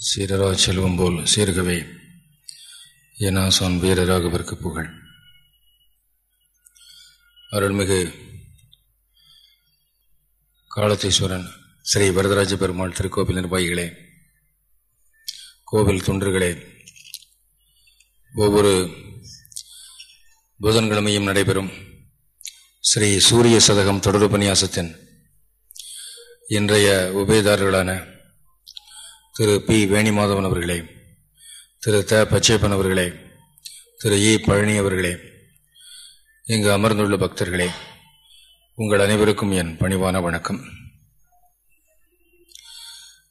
சீரராஜ் செல்வம் போல் சீர்கவே ஏனாசான் வீரராகவிற்கு புகழ். அருள்மிகு காலத்தீஸ்வரன் ஸ்ரீ வரதராஜ பெருமாள் திருக்கோவில் நிர்வாகிகளே கோவில் தொண்டர்களே ஒவ்வொரு புதன்கிழமையும் நடைபெறும் ஸ்ரீ சூரிய சதகம் தொடர் உபன்யாசத்தின் இன்றைய உபயதாரர்களான திரு பி. வேணிமாதவன் அவர்களே திரு த. பச்சையப்பன் அவர்களே திரு இ. பழனி அவர்களே இங்கு அமர்ந்துள்ள பக்தர்களே உங்கள் அனைவருக்கும் என் பணிவான வணக்கம்.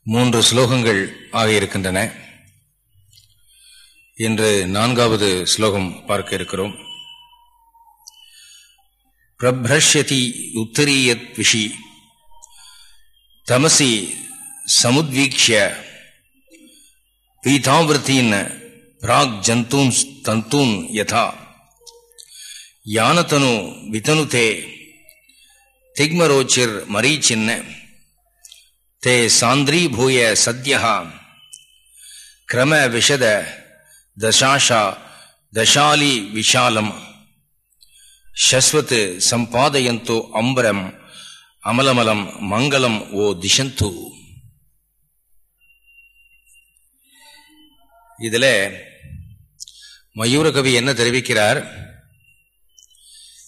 மூன்று ஸ்லோகங்கள் ஆகியிருக்கின்றன இன்று நான்காவது ஸ்லோகம் பார்க்க இருக்கிறோம். பிரப்ரஷ்யதி உத்தரீயத் விஷி தமசி சமுத்வீக்ஷ ಪೀತಾವೃತೀನ್ ಪ್ರಾಗ್ ಜಂತೂನ್ಸ್ ತಂತೂನ್ ಯಥಾ ಯಾನತನು ವಿತನುತೆ ತಿಗ್ಮರೋಚಿರ್ ಮರೀಚಿನ್ನ ತೇ ಸಾಂದ್ರೀಭೂಯ ಸದ್ಯ ಕ್ರಮ ವಿಶದ ದಶಾಶ ದಶಾಲಿ ವಿಶಾಲಂ ಶಶ್ವತ್ ಸಂಪಾದಯಂತು ಅಂಬರಂ ಅಮಲಮಲಂ ಮಂಗಳಂ ಓ ದಿಶಂತು இதுல மயூரகவி என்ன தெரிவிக்கிறார்?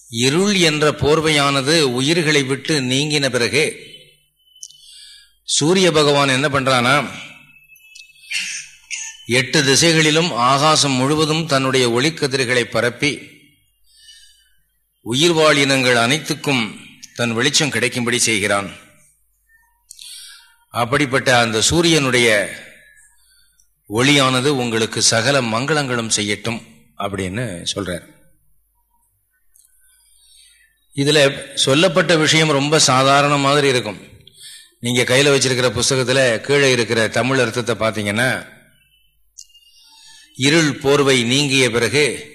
இருள் என்ற போர்வையானது உயிர்களை விட்டு நீங்கின பிறகு சூரிய பகவான் என்ன பண்றானா எட்டு திசைகளிலும் ஆகாசம் முழுவதும் தன்னுடைய ஒளிக்கதிர்களை பரப்பி உயிர்வாழினங்கள் அனைத்துக்கும் தன் வெளிச்சம் கிடைக்கும்படி செய்கிறான். அப்படிப்பட்ட அந்த சூரியனுடைய ஒளியானது உங்களுக்கு சகல மங்களங்களும் செய்யட்டும் அப்படின்னு சொல்றார். இதுல சொல்லப்பட்ட விஷயம் ரொம்ப சாதாரண மாதிரி இருக்கும். நீங்க கையில வச்சிருக்கிற புஸ்தகத்துல கீழே இருக்கிற தமிழ் அர்த்தத்தை பார்த்தீங்கன்னா இருள் போர்வை நீங்கிய பிறகு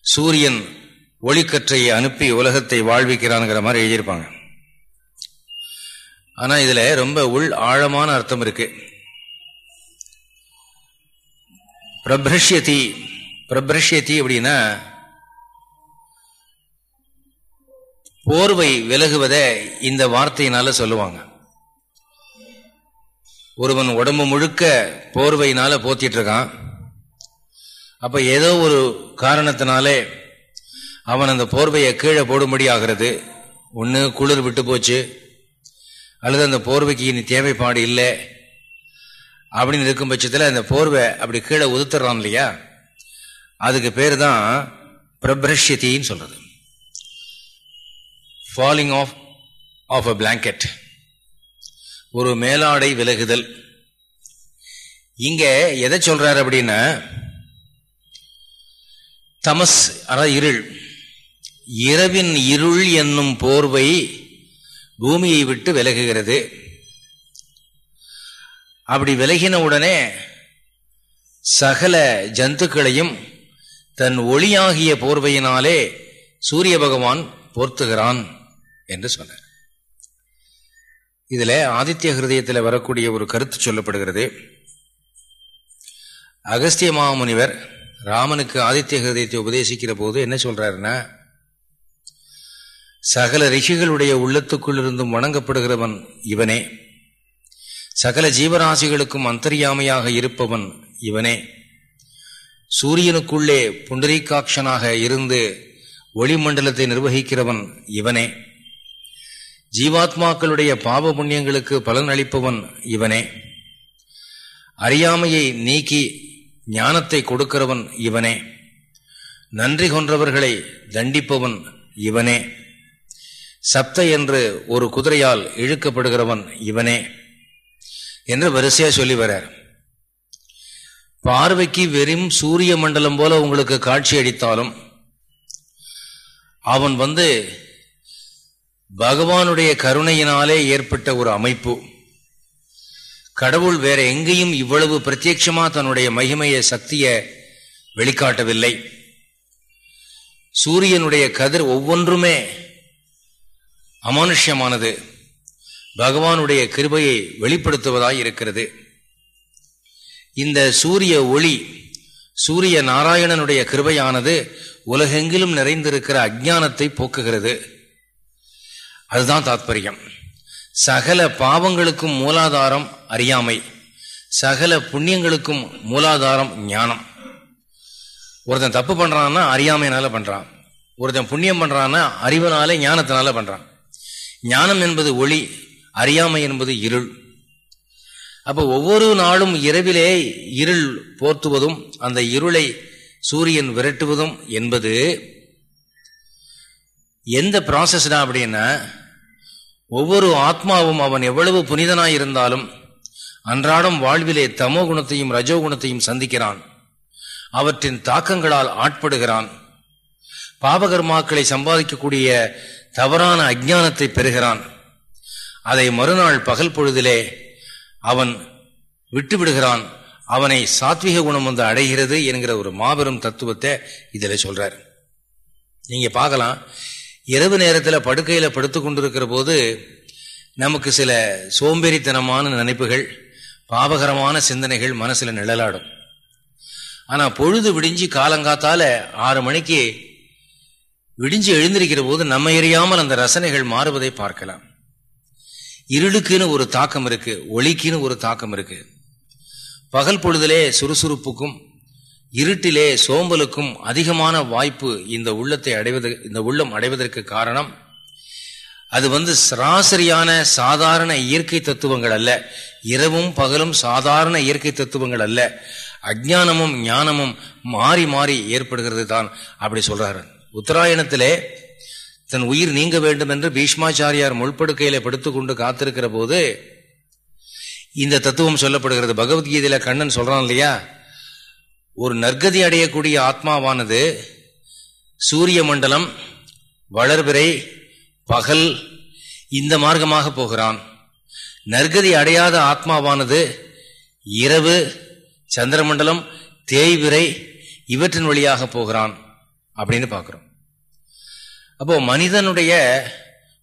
சூரியன் ஒளிக்கற்றையை அனுப்பி உலகத்தை வாழ்விக்கிறான்ங்கிற மாதிரி எழுதியிருப்பாங்க. ஆனா இதுல ரொம்ப உள் ஆழமான அர்த்தம் இருக்கு. பிரபிரஷ்யதி. பிரபிரஷ்யதி அப்படின்னா போர்வை விலகுவதை இந்த வார்த்தையினால சொல்லுவாங்க. ஒருவன் உடம்பு முழுக்க போர்வையினால போத்திட்டு இருக்கான் அப்ப ஏதோ ஒரு காரணத்தினாலே அவன் அந்த போர்வையை கீழே போடும்படி ஆகிறது. ஒன்று குளிர் விட்டு போச்சு. அல்லது அந்த போர்வைக்கு இனி தேவைப்பாடு இல்லை. அப்படின்னு இருக்கும் பட்சத்தில் அந்த போர்வை அப்படி கீழே உதுத்துறான் இல்லையா? அதுக்கு பேர் தான் பிரபிரஷ்யத்தின்னு சொல்றது. Falling off of a blanket ஒரு மேலாடை விலகுதல். இங்க எதை சொல்றாரு அப்படின்னா தமஸ் அதாவது இருள். இரவின் இருள் என்னும் போர்வை பூமியை விட்டு விலகுகிறது. அப்படி விலகின உடனே சகல ஜந்துக்களையும் தன் ஒளியாகிய போர்வையினாலே சூரிய பகவான் போர்த்துகிறான் என்று சொன்னார். இதுல ஆதித்ய ஹிருதயத்தில் வரக்கூடிய ஒரு கருத்து சொல்லப்படுகிறது. அகஸ்திய மாமுனிவர் ராமனுக்கு ஆதித்ய ஹிருதயத்தை உபதேசிக்கிற போது என்ன சொல்றாருன்னா சகல ரிஷிகளுடைய உள்ளத்துக்குள் இருந்தும் வணங்கப்படுகிறவன் இவனே. சகல ஜீவராசிகளுக்கும் அந்தரியாமையாக இருப்பவன் இவனே. சூரியனுக்குள்ளே புண்டரீகாட்சனாக இருந்து ஒளிமண்டலத்தை நிர்வகிக்கிறவன் இவனே. ஜீவாத்மாக்களுடைய பாவ புண்ணியங்களுக்கு பலன் அளிப்பவன் இவனே. அறியாமையை நீக்கி ஞானத்தை கொடுக்கிறவன் இவனே. நன்றி கொன்றவர்களை தண்டிப்பவன் இவனே. சப்த என்று ஒரு குதிரையால் இழுக்கப்படுகிறவன் இவனே. என்று வரிசையா சொல்லி வர்றார். பார்வைக்கு வெறும் சூரிய மண்டலம் போல உங்களுக்கு காட்சி அடித்தாலும் அவன் வந்து பகவானுடைய கருணையினாலே ஏற்பட்ட ஒரு அமைப்பு. கடவுள் வேற எங்கேயும் இவ்வளவு பிரத்யட்சமா தன்னுடைய மகிமைய சக்திய வெளிக்காட்டவில்லை. சூரியனுடைய கதிர் ஒவ்வொன்றுமே அமானுஷ்யமானது. பகவானுடைய கிருபையை வெளிப்படுத்துவதாய் இருக்கிறது. இந்த சூரிய ஒளி சூரிய நாராயணனுடைய கிருபையானது உலகெங்கிலும் நிறைந்திருக்கிற அஜானத்தை போக்குகிறது. அதுதான் தாத்பரியம். சகல பாவங்களுக்கும் மூலாதாரம் அறியாமை. சகல புண்ணியங்களுக்கும் மூலாதாரம் ஞானம். ஒருத்தன் தப்பு பண்றான்னா அறியாமையினால பண்றான். ஒருத்தன் புண்ணியம் பண்றான்னா அறிவனால ஞானத்தினால பண்றான். ஞானம் என்பது ஒளி அறியாமை என்பது இருள். அப்போ ஒவ்வொரு நாளும் இரவிலே இருள் போர்த்துவதும் அந்த இருளை சூரியன் விரட்டுவதும் என்பது எந்த ப்ராசஸ் அப்படின்னா ஒவ்வொரு ஆத்மாவும் அவன் எவ்வளவு புனிதனாய் இருந்தாலும் அன்றாடம் வாழ்விலே தமோ குணத்தையும் ரஜோ குணத்தையும் சந்திக்கிறான். அவற்றின் தாக்கங்களால் ஆட்படுகிறான். பாபகர்மாக்களை சம்பாதிக்கக்கூடிய தவறான அஜானத்தை பெறுகிறான். அதை மறுநாள் பகல் பொழுதிலே அவன் விட்டுவிடுகிறான். அவனை சாத்விக குணம் வந்து அடைகிறது என்கிற ஒரு மாபெரும் தத்துவத்தை இதில் சொல்றார். நீங்க பார்க்கலாம். இரவு நேரத்தில் படுக்கையில் படுத்து கொண்டிருக்கிற போது நமக்கு சில சோம்பேறித்தனமான நினைப்புகள் பாவகரமான சிந்தனைகள் மனசில் நிழலாடும். ஆனால் பொழுது விடிஞ்சு காலங்காத்தால ஆறு மணிக்கு விடிஞ்சு எழுந்திருக்கிற போது நம்ம எறியாமல் அந்த ரசனைகள் மாறுவதை பார்க்கலாம். இருளுக்குன்னு ஒரு தாக்கம் இருக்கு ஒளிக்குன்னு ஒரு தாக்கம் இருக்கு. பகல் பொழுதிலே சுறுசுறுப்புக்கும் இருட்டிலே சோம்பலுக்கும் அதிகமான வாய்ப்பு இந்த உள்ளத்தை அடைவது இந்த உள்ளம் அடைவதற்கு காரணம் அது வந்து சராசரியான சாதாரண இயற்கை தத்துவங்கள் அல்ல. இரவும் பகலும் சாதாரண இயற்கை தத்துவங்கள் அல்ல. அஜானமும் ஞானமும் மாறி மாறி ஏற்படுகிறது தான் அப்படி சொல்றாரு. உத்தராயணத்திலே தன் உயிர் நீங்க வேண்டும் என்று பீஷ்மாச்சாரியார் முள்படுக்கையில படுத்துக்கொண்டு காத்திருக்கிற போது இந்த தத்துவம் சொல்லப்படுகிறது. பகவத்கீதையில கண்ணன் சொல்றான் இல்லையா? ஒரு நற்கதி அடையக்கூடிய ஆத்மாவானது சூரிய மண்டலம் வளர்பிறை பகல் இந்த மார்க்கமாக போகிறான். நற்கதி அடையாத ஆத்மாவானது இரவு சந்திரமண்டலம் தேய்விரை இவற்றின் வழியாக போகிறான் அப்படின்னு பார்க்கிறோம். அப்போ மனிதனுடைய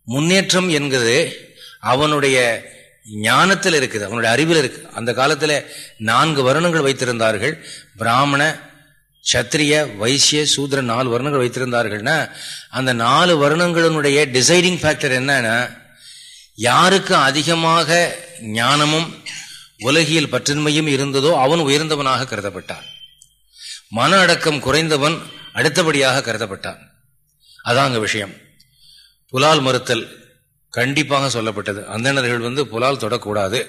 முன்னேற்றம் என்கிறது அவனுடைய ஞானத்தில் இருக்குது அவனுடைய அறிவில் இருக்கு. அந்த காலத்தில் நான்கு வருணங்கள் வைத்திருந்தார்கள். பிராமண சத்திரிய வைசிய சூத்ர நாலு வருணங்கள் வைத்திருந்தார்கள்னா அந்த நாலு வருணங்களினுடைய டிசைடிங் ஃபேக்டர் என்னன்னா யாருக்கு அதிகமாக ஞானமும் உலகியல் பற்றின்மையும் இருந்ததோ அவன் உயர்ந்தவனாக கருதப்பட்டான். மன அடக்கம் குறைந்தவன் அடுத்தபடியாக கருதப்பட்டான். அதான் அங்க விஷயம். புலால் மறுத்தல் கண்டிப்பாக சொல்லப்பட்டது. அந்தணர்கள் வந்து புலால் தொடக்கூடாது.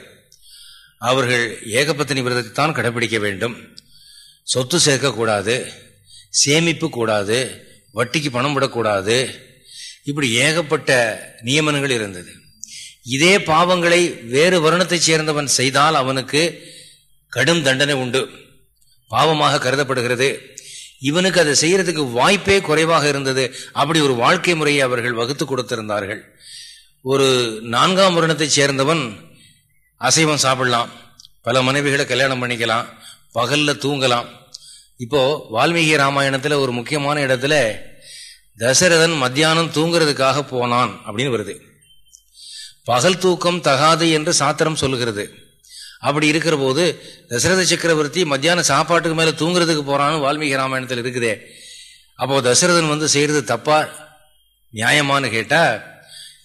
அவர்கள் ஏகபத்தினி விரதத்தை தான் கடைபிடிக்க வேண்டும். சொத்து சேர்க்கக்கூடாது. சேமிப்பு கூடாது. வட்டிக்கு பணம் விடக்கூடாது. இப்படி ஏகப்பட்ட நியமனங்கள் இருந்தது. இதே பாவங்களை வேறு வருணத்தைச் சேர்ந்தவன் செய்தால் அவனுக்கு கடும் தண்டனை உண்டு. பாவமாக கருதப்படுகிறது. இவனுக்கு அதை செய்யறதுக்கு வாய்ப்பே குறைவாக இருந்தது. அப்படி ஒரு வாழ்க்கை முறையை அவர்கள் வகுத்து கொடுத்திருந்தார்கள். ஒரு நான்காம் வருணத்தைச் சேர்ந்தவன் அசைவம் சாப்பிடலாம். பல மனைவிகளை கல்யாணம் பண்ணிக்கலாம். பகல்ல தூங்கலாம். இப்போ வால்மீகி ராமாயணத்துல ஒரு முக்கியமான இடத்துல தசரதன் மத்தியானம் தூங்குறதுக்காக போனான் அப்படின்னு வருது. பகல் தூக்கம் தகாது என்று சாத்திரம் சொல்லுகிறது. அப்படி இருக்கிற போது தசரத சக்கரவர்த்தி மத்தியான சாப்பாட்டுக்கு மேல தூங்குறதுக்கு போறான்னு வால்மீகி ராமாயணத்தில் இருக்குதே. அப்போ தசரதன் வந்து செய்யறது தப்பா? நியாயமானு கேட்டா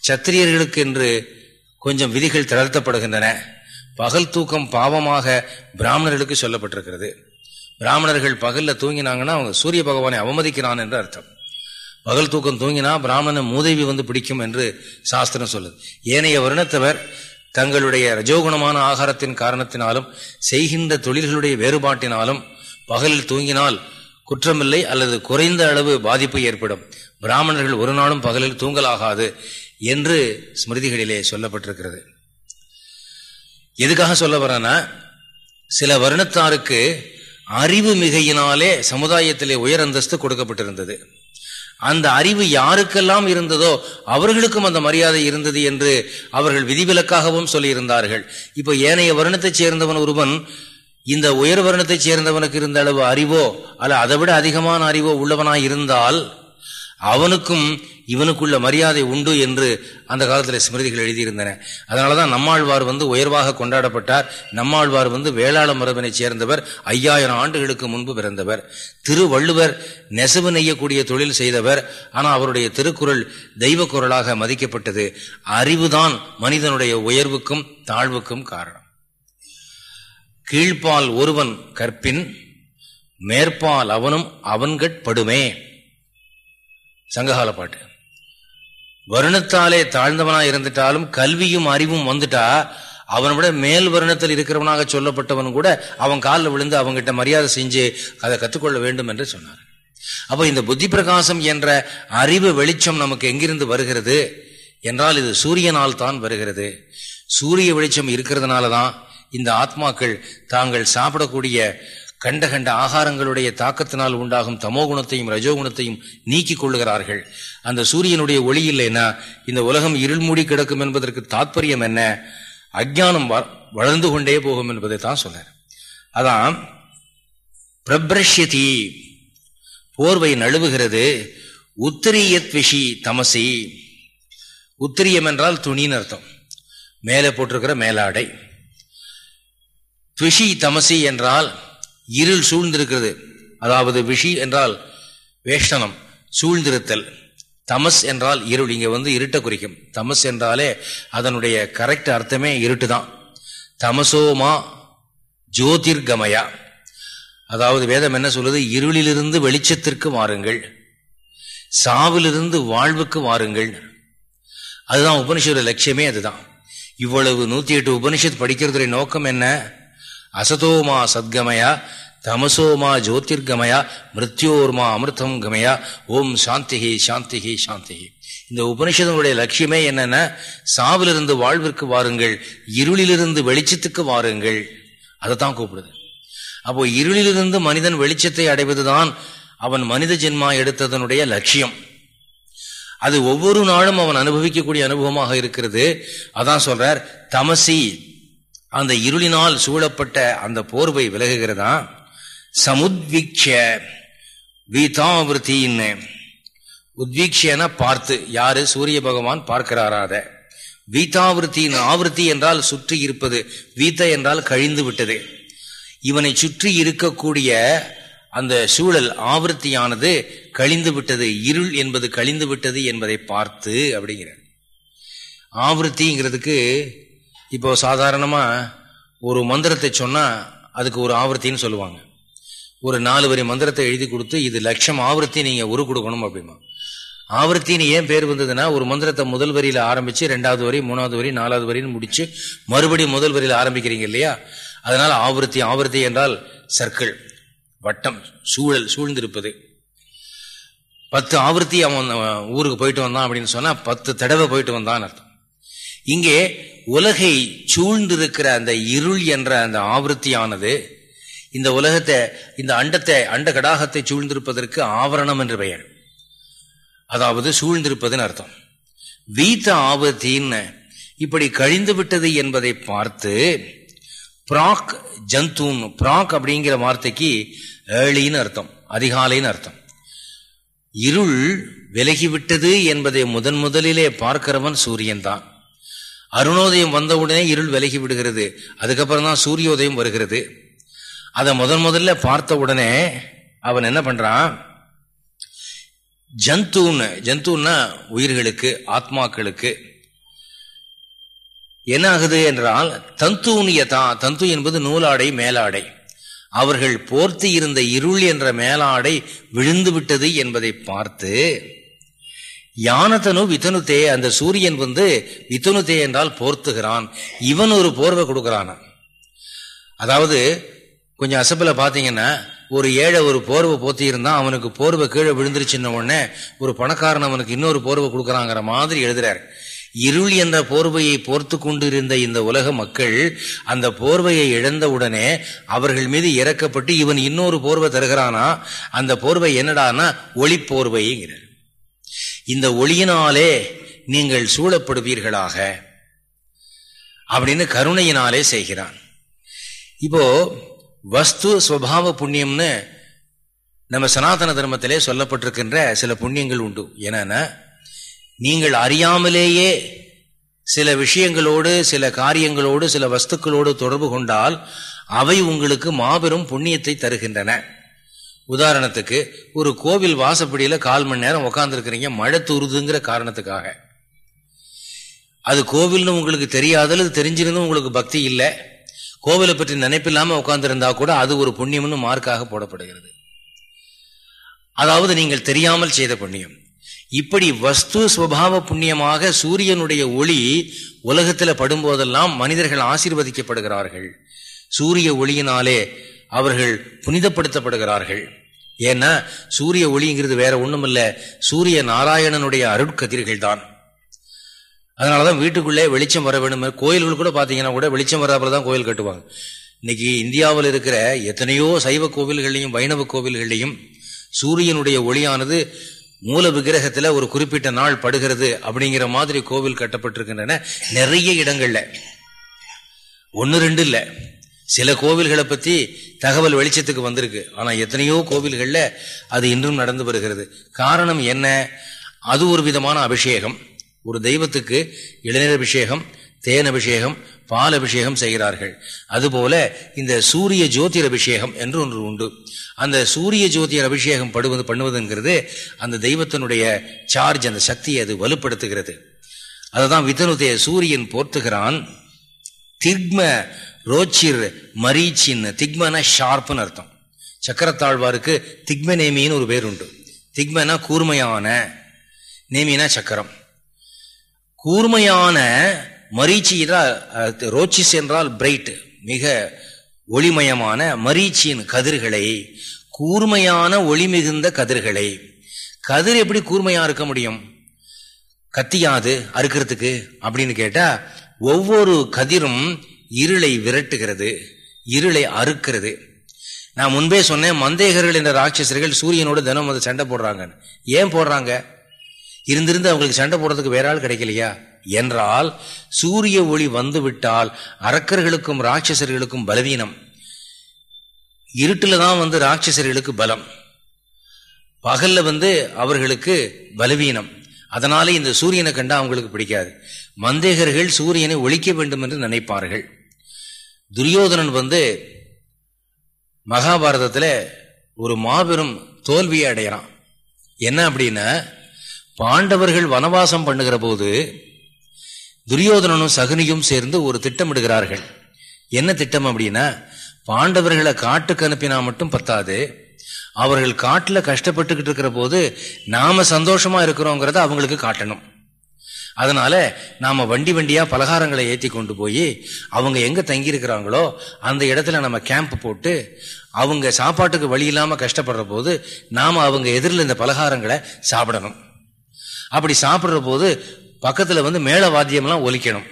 சத்திரியர்களுக்கு என்று கொஞ்சம் விதிகள் தளர்த்தப்படுகின்றன. பகல் தூக்கம் பாவமாக பிராமணர்களுக்கு சொல்லப்பட்டிருக்கிறது. பிராமணர்கள் பகல்ல தூங்கினாங்கன்னா அவங்க சூரிய பகவானை அவமதிக்கிறான் என்று அர்த்தம். பகல் தூக்கம் தூங்கினா பிராமணன் மூதேவி வந்து பிடிக்கும் என்று சாஸ்திரம் சொல்லுது. ஏனைய வருணத்தவர் தங்களுடைய ரஜோகுணமான ஆகாரத்தின் காரணத்தினாலும் செய்கின்ற தொழில்களுடைய வேறுபாட்டினாலும் பகலில் தூங்கினால் குற்றமில்லை அல்லது குறைந்த அளவு பாதிப்பு ஏற்படும். பிராமணர்கள் ஒரு நாளும் பகலில் தூங்கலாகாது என்று ஸ்மிருதிகளிலே சொல்லப்பட்டிருக்கிறது. எதுக்காக சொல்ல வரேன்னா சில வருணத்தாருக்கு அறிவு மிகையினாலே சமுதாயத்திலே உயர் அந்தஸ்து கொடுக்கப்பட்டிருந்தது. அந்த அறிவு யாருக்கெல்லாம் இருந்ததோ அவர்களுக்கும் அந்த மரியாதை இருந்தது என்று அவர்கள் விதிவிலக்காகவும் சொல்லியிருந்தார்கள். இப்போ ஏனைய வருணத்தைச் சேர்ந்தவன் ஒருவன் இந்த உயர் வருணத்தைச் சேர்ந்தவனுக்கு இருந்த அளவு அறிவோ அல்ல அதை விட அதிகமான அறிவோ உள்ளவனாய் இருந்தால் அவனுக்கும் இவனுக்குள்ள மரியாதை உண்டு என்று அந்த காலத்தில் ஸ்மிருதிகள் எழுதியிருந்தன. அதனாலதான் நம்மாழ்வார் வந்து உயர்வாக கொண்டாடப்பட்டார். நம்மாழ்வார் வந்து வேளாள மரபினை சேர்ந்தவர். ஐயாயிரம் ஆண்டுகளுக்கு முன்பு பிறந்தவர். திருவள்ளுவர் நெசவு நெய்யக்கூடிய தொழில் செய்தவர். ஆனால் அவருடைய திருக்குறள் தெய்வ குரலாக மதிக்கப்பட்டது. அறிவுதான் மனிதனுடைய உயர்வுக்கும் தாழ்வுக்கும் காரணம். கீழ்ப்பால் ஒருவன் கற்பின் மேற்பால் அவனும் அவன்கட்படுமே. சங்ககால பாட்டு. வருணத்தாலே தாழ்ந்தவனா இருந்துட்டாலும் கல்வியும் அறிவும் வந்துட்டா அவனை விட மேல் வருணத்தில் இருக்கிறவனாக சொல்லப்பட்டவன் கூட அவன் காலில் விழுந்து அவங்ககிட்ட மரியாதை செஞ்சு அதை கற்றுக்கொள்ள வேண்டும் என்று சொன்னார். அப்போ இந்த புத்தி பிரகாசம் என்ற அறிவு வெளிச்சம் நமக்கு எங்கிருந்து வருகிறது? என்றால் இது சூரியனால் தான் வருகிறது. சூரிய வெளிச்சம் இருக்கிறதுனால தான் இந்த ஆத்மாக்கள் தாங்கள் சாப்பிடக்கூடிய கண்ட கண்ட ஆகாரங்களுடைய தாக்கத்தினால் உண்டாகும் தமோ குணத்தையும் ரஜோகுணத்தையும் நீக்கிக் கொள்ளுகிறார்கள். அந்த சூரியனுடைய ஒளி இல்லைன்னா இந்த உலகம் இருள் மூடி கிடக்கும் என்பதற்கு தாற்பயம் என்ன? அஜானம் வளர்ந்து கொண்டே போகும் என்பதை தான் சொன்னார் அதான் பிரப்ரஷ்யதி போர்வை நழுவுகிறது உத்திரியத் விஷி தமசி. உத்திரியம் என்றால் துணின்னு அர்த்தம். மேலே போட்டிருக்கிற மேலாடை. துஷி தமசி என்றால் இருள் சூழ்ந்திருக்கிறது. அதாவது விஷி என்றால் வேஷ்டனம் சூழ்ந்திருத்தல். தமஸ் என்றால் இருள் இங்கே வந்து இருட்டை குறிக்கும். தமஸ் என்றாலே அதனுடைய கரெக்ட் அர்த்தமே இருட்டு தான் தமசோமா ஜோதிர்கமயா. அதாவது வேதம் என்ன சொல்லுது? இருளிலிருந்து வெளிச்சத்திற்கு வாருங்கள் சாவிலிருந்து வாழ்வுக்கு வாருங்கள் அதுதான் உபனிஷோட லட்சியமே அதுதான். இவ்வளவு நூத்தி எட்டு உபனிஷத் படிக்கிறதுடைய நோக்கம் என்ன? அசதோமா சத்கமயா தமசோமா ஜோதிர்கமயா மிருத்யோர்மா அமிர்தம் கமயா. ஓம் சாந்திகி சாந்திகி சாந்திகி இந்த உபனிஷதனுடைய லட்சியமே என்னன்னா? சாவிலிருந்து வாழ்விற்கு வாருங்கள் இருளிலிருந்து வெளிச்சத்துக்கு வாருங்கள். அதை தான் கூப்பிடுது. அப்போ இருளிலிருந்து மனிதன் வெளிச்சத்தை அடைவதுதான் அவன் மனித ஜென்மா எடுத்ததனுடைய லட்சியம். அது ஒவ்வொரு நாளும் அவன் அனுபவிக்கக்கூடிய அனுபவமாக இருக்கிறது. அதான் சொல்றார் தமசி. அந்த இருளினால் சூழப்பட்ட அந்த போர்வை விலகுகிறதான் சமுத்வீக்ஷ வீதாவிருத்தின்னு. உத்வீக்ஷன பார்த்து யாரு? சூரிய பகவான் பார்க்கிறாராத. வீதாவிருத்தின் ஆவிருத்தி என்றால் சுற்றி இருப்பது வீத்த என்றால் கழிந்து விட்டது. இவனை சுற்றி இருக்கக்கூடிய அந்த சூழல் ஆவருத்தியானது கழிந்து விட்டது. இருள் என்பது கழிந்து விட்டது என்பதை பார்த்து அப்படிங்கிற ஆவருத்திங்கிறதுக்கு இப்போ சாதாரணமா ஒரு மந்திரத்தை சொன்னா அதுக்கு ஒரு ஆவருத்தின்னு சொல்லுவாங்க. ஒரு நாலு வரி மந்திரத்தை எழுதி கொடுத்து இது லட்சம் ஆவர்த்தி நீங்க ஒரு கொடுக்கணும் அப்படிமா. ஆவர்த்தின்னு ஏன் பேர் வந்ததுன்னா ஒரு மந்திரத்தை முதல் வரியில ஆரம்பிச்சு ரெண்டாவது வரி மூணாவது வரி நாலாவது வரின்னு முடிச்சு மறுபடியும் முதல் வரியில ஆரம்பிக்கிறீங்க இல்லையா? அதனால ஆவர்த்தி ஆவர்த்தி என்றால் சர்க்கிள் வட்டம் சூழல் சூழ்ந்திருப்பது. பத்து ஆவர்த்தி அவன் ஊருக்கு போயிட்டு வந்தான் அப்படின்னு சொன்னா பத்து தடவை போயிட்டு வந்தான் அர்த்தம். இங்கே உலகை சூழ்ந்திருக்கிற அந்த இருள் என்ற அந்த ஆவருத்தியானது இந்த உலகத்தை இந்த அண்டத்தை அண்ட கடாகத்தை சூழ்ந்திருப்பதற்கு ஆவரணம் என்று பெயர். அதாவது சூழ்ந்திருப்பதுன்னு அர்த்தம். வீத்த ஆபத்தின்னு இப்படி கழிந்து விட்டது என்பதை பார்த்து பிராக் ஜந்தூன் பிராக் அப்படிங்கிற வார்த்தைக்கு ஏழின்னு அர்த்தம் அதிகாலைன்னு அர்த்தம். இருள் விலகிவிட்டது என்பதை முதன் முதலிலே பார்க்கிறவன் சூரியன் தான். அருணோதயம் வந்தவுடனே இருள் விலகி விடுகிறது. அதுக்கப்புறம் தான் சூரியோதயம் வருகிறது. அதை முதன் முதல்ல பார்த்த உடனே அவன் என்ன பண்றான்? ஜந்துன்னு ஜந்துன்னா உயிர்களுக்கு ஆத்மாக்களுக்கு. என்ன ஆகுது என்றால் தந்தூனியதா தந்து என்பது நூலாடை மேலாடை. அவர்கள் போர்த்தி இருந்த இருள் என்ற மேலாடை விழுந்து விட்டது என்பதை பார்த்து யானத்தனு வித்தனுத்தே அந்த சூரியன் வந்து வித்தனுத்தே என்றால் போர்த்துகிறான். இவன் ஒரு போர்வை கொடுக்கிறான் அதாவது கொஞ்சம் அசப்பில் பார்த்தீங்கன்னா ஒரு ஏழை ஒரு போர்வை போத்தியிருந்தான் அவனுக்கு போர்வை கீழே விழுந்துருச்சுன்ன உடனே ஒரு பணக்காரன் அவனுக்கு இன்னொரு போர்வை கொடுக்குறாங்கிற மாதிரி எழுதுறார். இருள் என்ற போர்வையை போர்த்து கொண்டிருந்த இந்த உலக மக்கள் அந்த போர்வையை இழந்தவுடனே அவர்கள் மீது இறக்கப்பட்டு இவன் இன்னொரு போர்வை தருகிறானா? அந்த போர்வை என்னடானா ஒளி போர்வைங்கிறார். இந்த ஒளியினாலே நீங்கள் சூழப்படுவீர்களாக அப்படின்னு கருணையினாலே செய்கிறான். இப்போ வஸ்து ஸ்வபாவ புண்ணியம்னு நம்ம சனாதன தர்மத்திலே சொல்லப்பட்டிருக்கின்ற சில புண்ணியங்கள் உண்டு. என்னன்னா நீங்கள் அறியாமலேயே சில விஷயங்களோடு சில காரியங்களோடு சில வஸ்துக்களோடு தொடர்பு கொண்டால் அவை உங்களுக்கு மாபெரும் புண்ணியத்தை தருகின்றன. உதாரணத்துக்கு ஒரு கோவில் வாசப்படியில் கால் மணி நேரம் உட்காந்துருக்கிறீங்க மழை தூருதுங்கிற காரணத்துக்காக. அது கோவில்னு உங்களுக்கு தெரியாதது தெரிஞ்சிருந்தும் உங்களுக்கு பக்தி இல்லை. கோவிலை பற்றி நினைப்பில்லாம உட்கார்ந்திருந்தா கூட அது ஒரு புண்ணியம்னு மார்க்காக போடப்படுகிறது. அதாவது நீங்கள் தெரியாமல் செய்த புண்ணியம். இப்படி வஸ்து சுவாவ புண்ணியமாக சூரியனுடைய ஒளி உலகத்தில் படும்போதெல்லாம் மனிதர்கள் ஆசீர்வதிக்கப்படுகிறார்கள். சூரிய ஒளியினாலே அவர்கள் புனிதப்படுத்தப்படுகிறார்கள். ஏன்னா சூரிய ஒளிங்கிறது வேற ஒண்ணும் இல்லை சூரிய நாராயணனுடைய அருட்கதிர்கள் தான் அதனாலதான் வீட்டுக்குள்ளே வெளிச்சம் வர வேண்டும் கோயில்கள் கூட பாத்தீங்கன்னா கூட வெளிச்சம் வராமல் தான் கோயில் கட்டுவாங்க. இன்னைக்கு இந்தியாவில் இருக்கிற எத்தனையோ சைவ கோவில்கள்லையும் வைணவ கோவில்கள்லையும் சூரியனுடைய ஒளியானது மூல விக்கிரகத்துல ஒரு குறிப்பிட்ட நாள் படுகிறது அப்படிங்கிற மாதிரி கோவில் கட்டப்பட்டிருக்கின்றன. நிறைய இடங்கள்ல. ஒன்னு ரெண்டு இல்ல. சில கோவில்களை பத்தி தகவல் வெளிச்சத்துக்கு வந்திருக்கு. ஆனா எத்தனையோ கோவில்கள்ல அது இன்றும் நடந்து வருகிறது. காரணம் என்ன? அது ஒரு விதமான அபிஷேகம். ஒரு தெய்வத்துக்கு இளநீர் அபிஷேகம் தேன் அபிஷேகம் பால் அபிஷேகம் செய்கிறார்கள். அதுபோல இந்த சூரிய ஜோதிர் அபிஷேகம் என்று ஒன்று உண்டு. அந்த சூரிய ஜோதியர் அபிஷேகம் படுவது பண்ணுவதுங்கிறது அந்த தெய்வத்தினுடைய சார்ஜ் அந்த சக்தியை அது வலுப்படுத்துகிறது. அதுதான் வித்தனுடைய சூரியன் போர்த்துகிறான். திக்ம ரோச்சிர் மரீச்சின் திக்மன ஷார்ப்னு அர்த்தம். சக்கரத்தாழ்வாருக்கு திக்ம நேமின்னு ஒரு பேர் உண்டு திக்மனா கூர்மையான நேமினா சக்கரம். கூர்மையான மரீச்சி ரோச்சிஸ் என்றால் பிரைட் மிக ஒளிமயமான மரீச்சியின் கதிர்களை கூர்மையான ஒளி மிகுந்த கதிர்களை. கதிர் எப்படி கூர்மையா இருக்க முடியும்? கத்தியாது அறுக்கிறதுக்கு அப்படின்னு கேட்டா ஒவ்வொரு கதிரும் இருளை விரட்டுகிறது இருளை அறுக்கிறது. நான் முன்பே சொன்னேன் மந்தேகர்கள் என்ற ராட்சசர்கள் சூரியனோடு தினம் வந்து சண்டை போடுறாங்க ஏன் போடுறாங்க? இருந்திருந்து அவங்களுக்கு சண்டை போடுறதுக்கு வேற ஆள் கிடைக்கலையா? என்றால் சூரிய ஒளி வந்துவிட்டால் அரக்கர்களுக்கும் ராட்சசர்களுக்கும் பலவீனம். இருட்டில் தான் வந்து ராட்சசர்களுக்கு பலம். பகல்ல வந்து அவர்களுக்கு பலவீனம். அதனாலே இந்த சூரியனை கண்டா அவங்களுக்கு பிடிக்காது. மந்தேகர்கள் சூரியனை ஒழிக்க வேண்டும் என்று நினைப்பார்கள். துரியோதனன் வந்து மகாபாரதத்தில் ஒரு மாபெரும் தோல்வியை அடையிறான். என்ன அப்படின்னா பாண்டவர்கள் வனவாசம் பண்ணுகிற போது துரியோதனனும் சகுனியும் சேர்ந்து ஒரு திட்டமிடுகிறார்கள். என்ன திட்டம் அப்படின்னா பாண்டவர்களை காட்டுக்கு அனுப்பினா மட்டும் பத்தாது. அவர்கள் காட்டில் கஷ்டப்பட்டுக்கிட்டு இருக்கிற போது நாம சந்தோஷமா இருக்கிறோங்கிறத அவங்களுக்கு காட்டணும். அதனால நாம வண்டி வண்டியா பலகாரங்களை ஏற்றி கொண்டு போய் அவங்க எங்க தங்கி இருக்கிறாங்களோ அந்த இடத்துல நம்ம கேம்ப் போட்டு அவங்க சாப்பாட்டுக்கு வழி இல்லாம கஷ்டப்படுற போது நாம அவங்க எதிரில் இந்த பலகாரங்களை சாப்பிடணும். அப்படி சாப்பிடுற போது பக்கத்துல வந்து மேல வாத்தியம்லாம் ஒலிக்கணும்.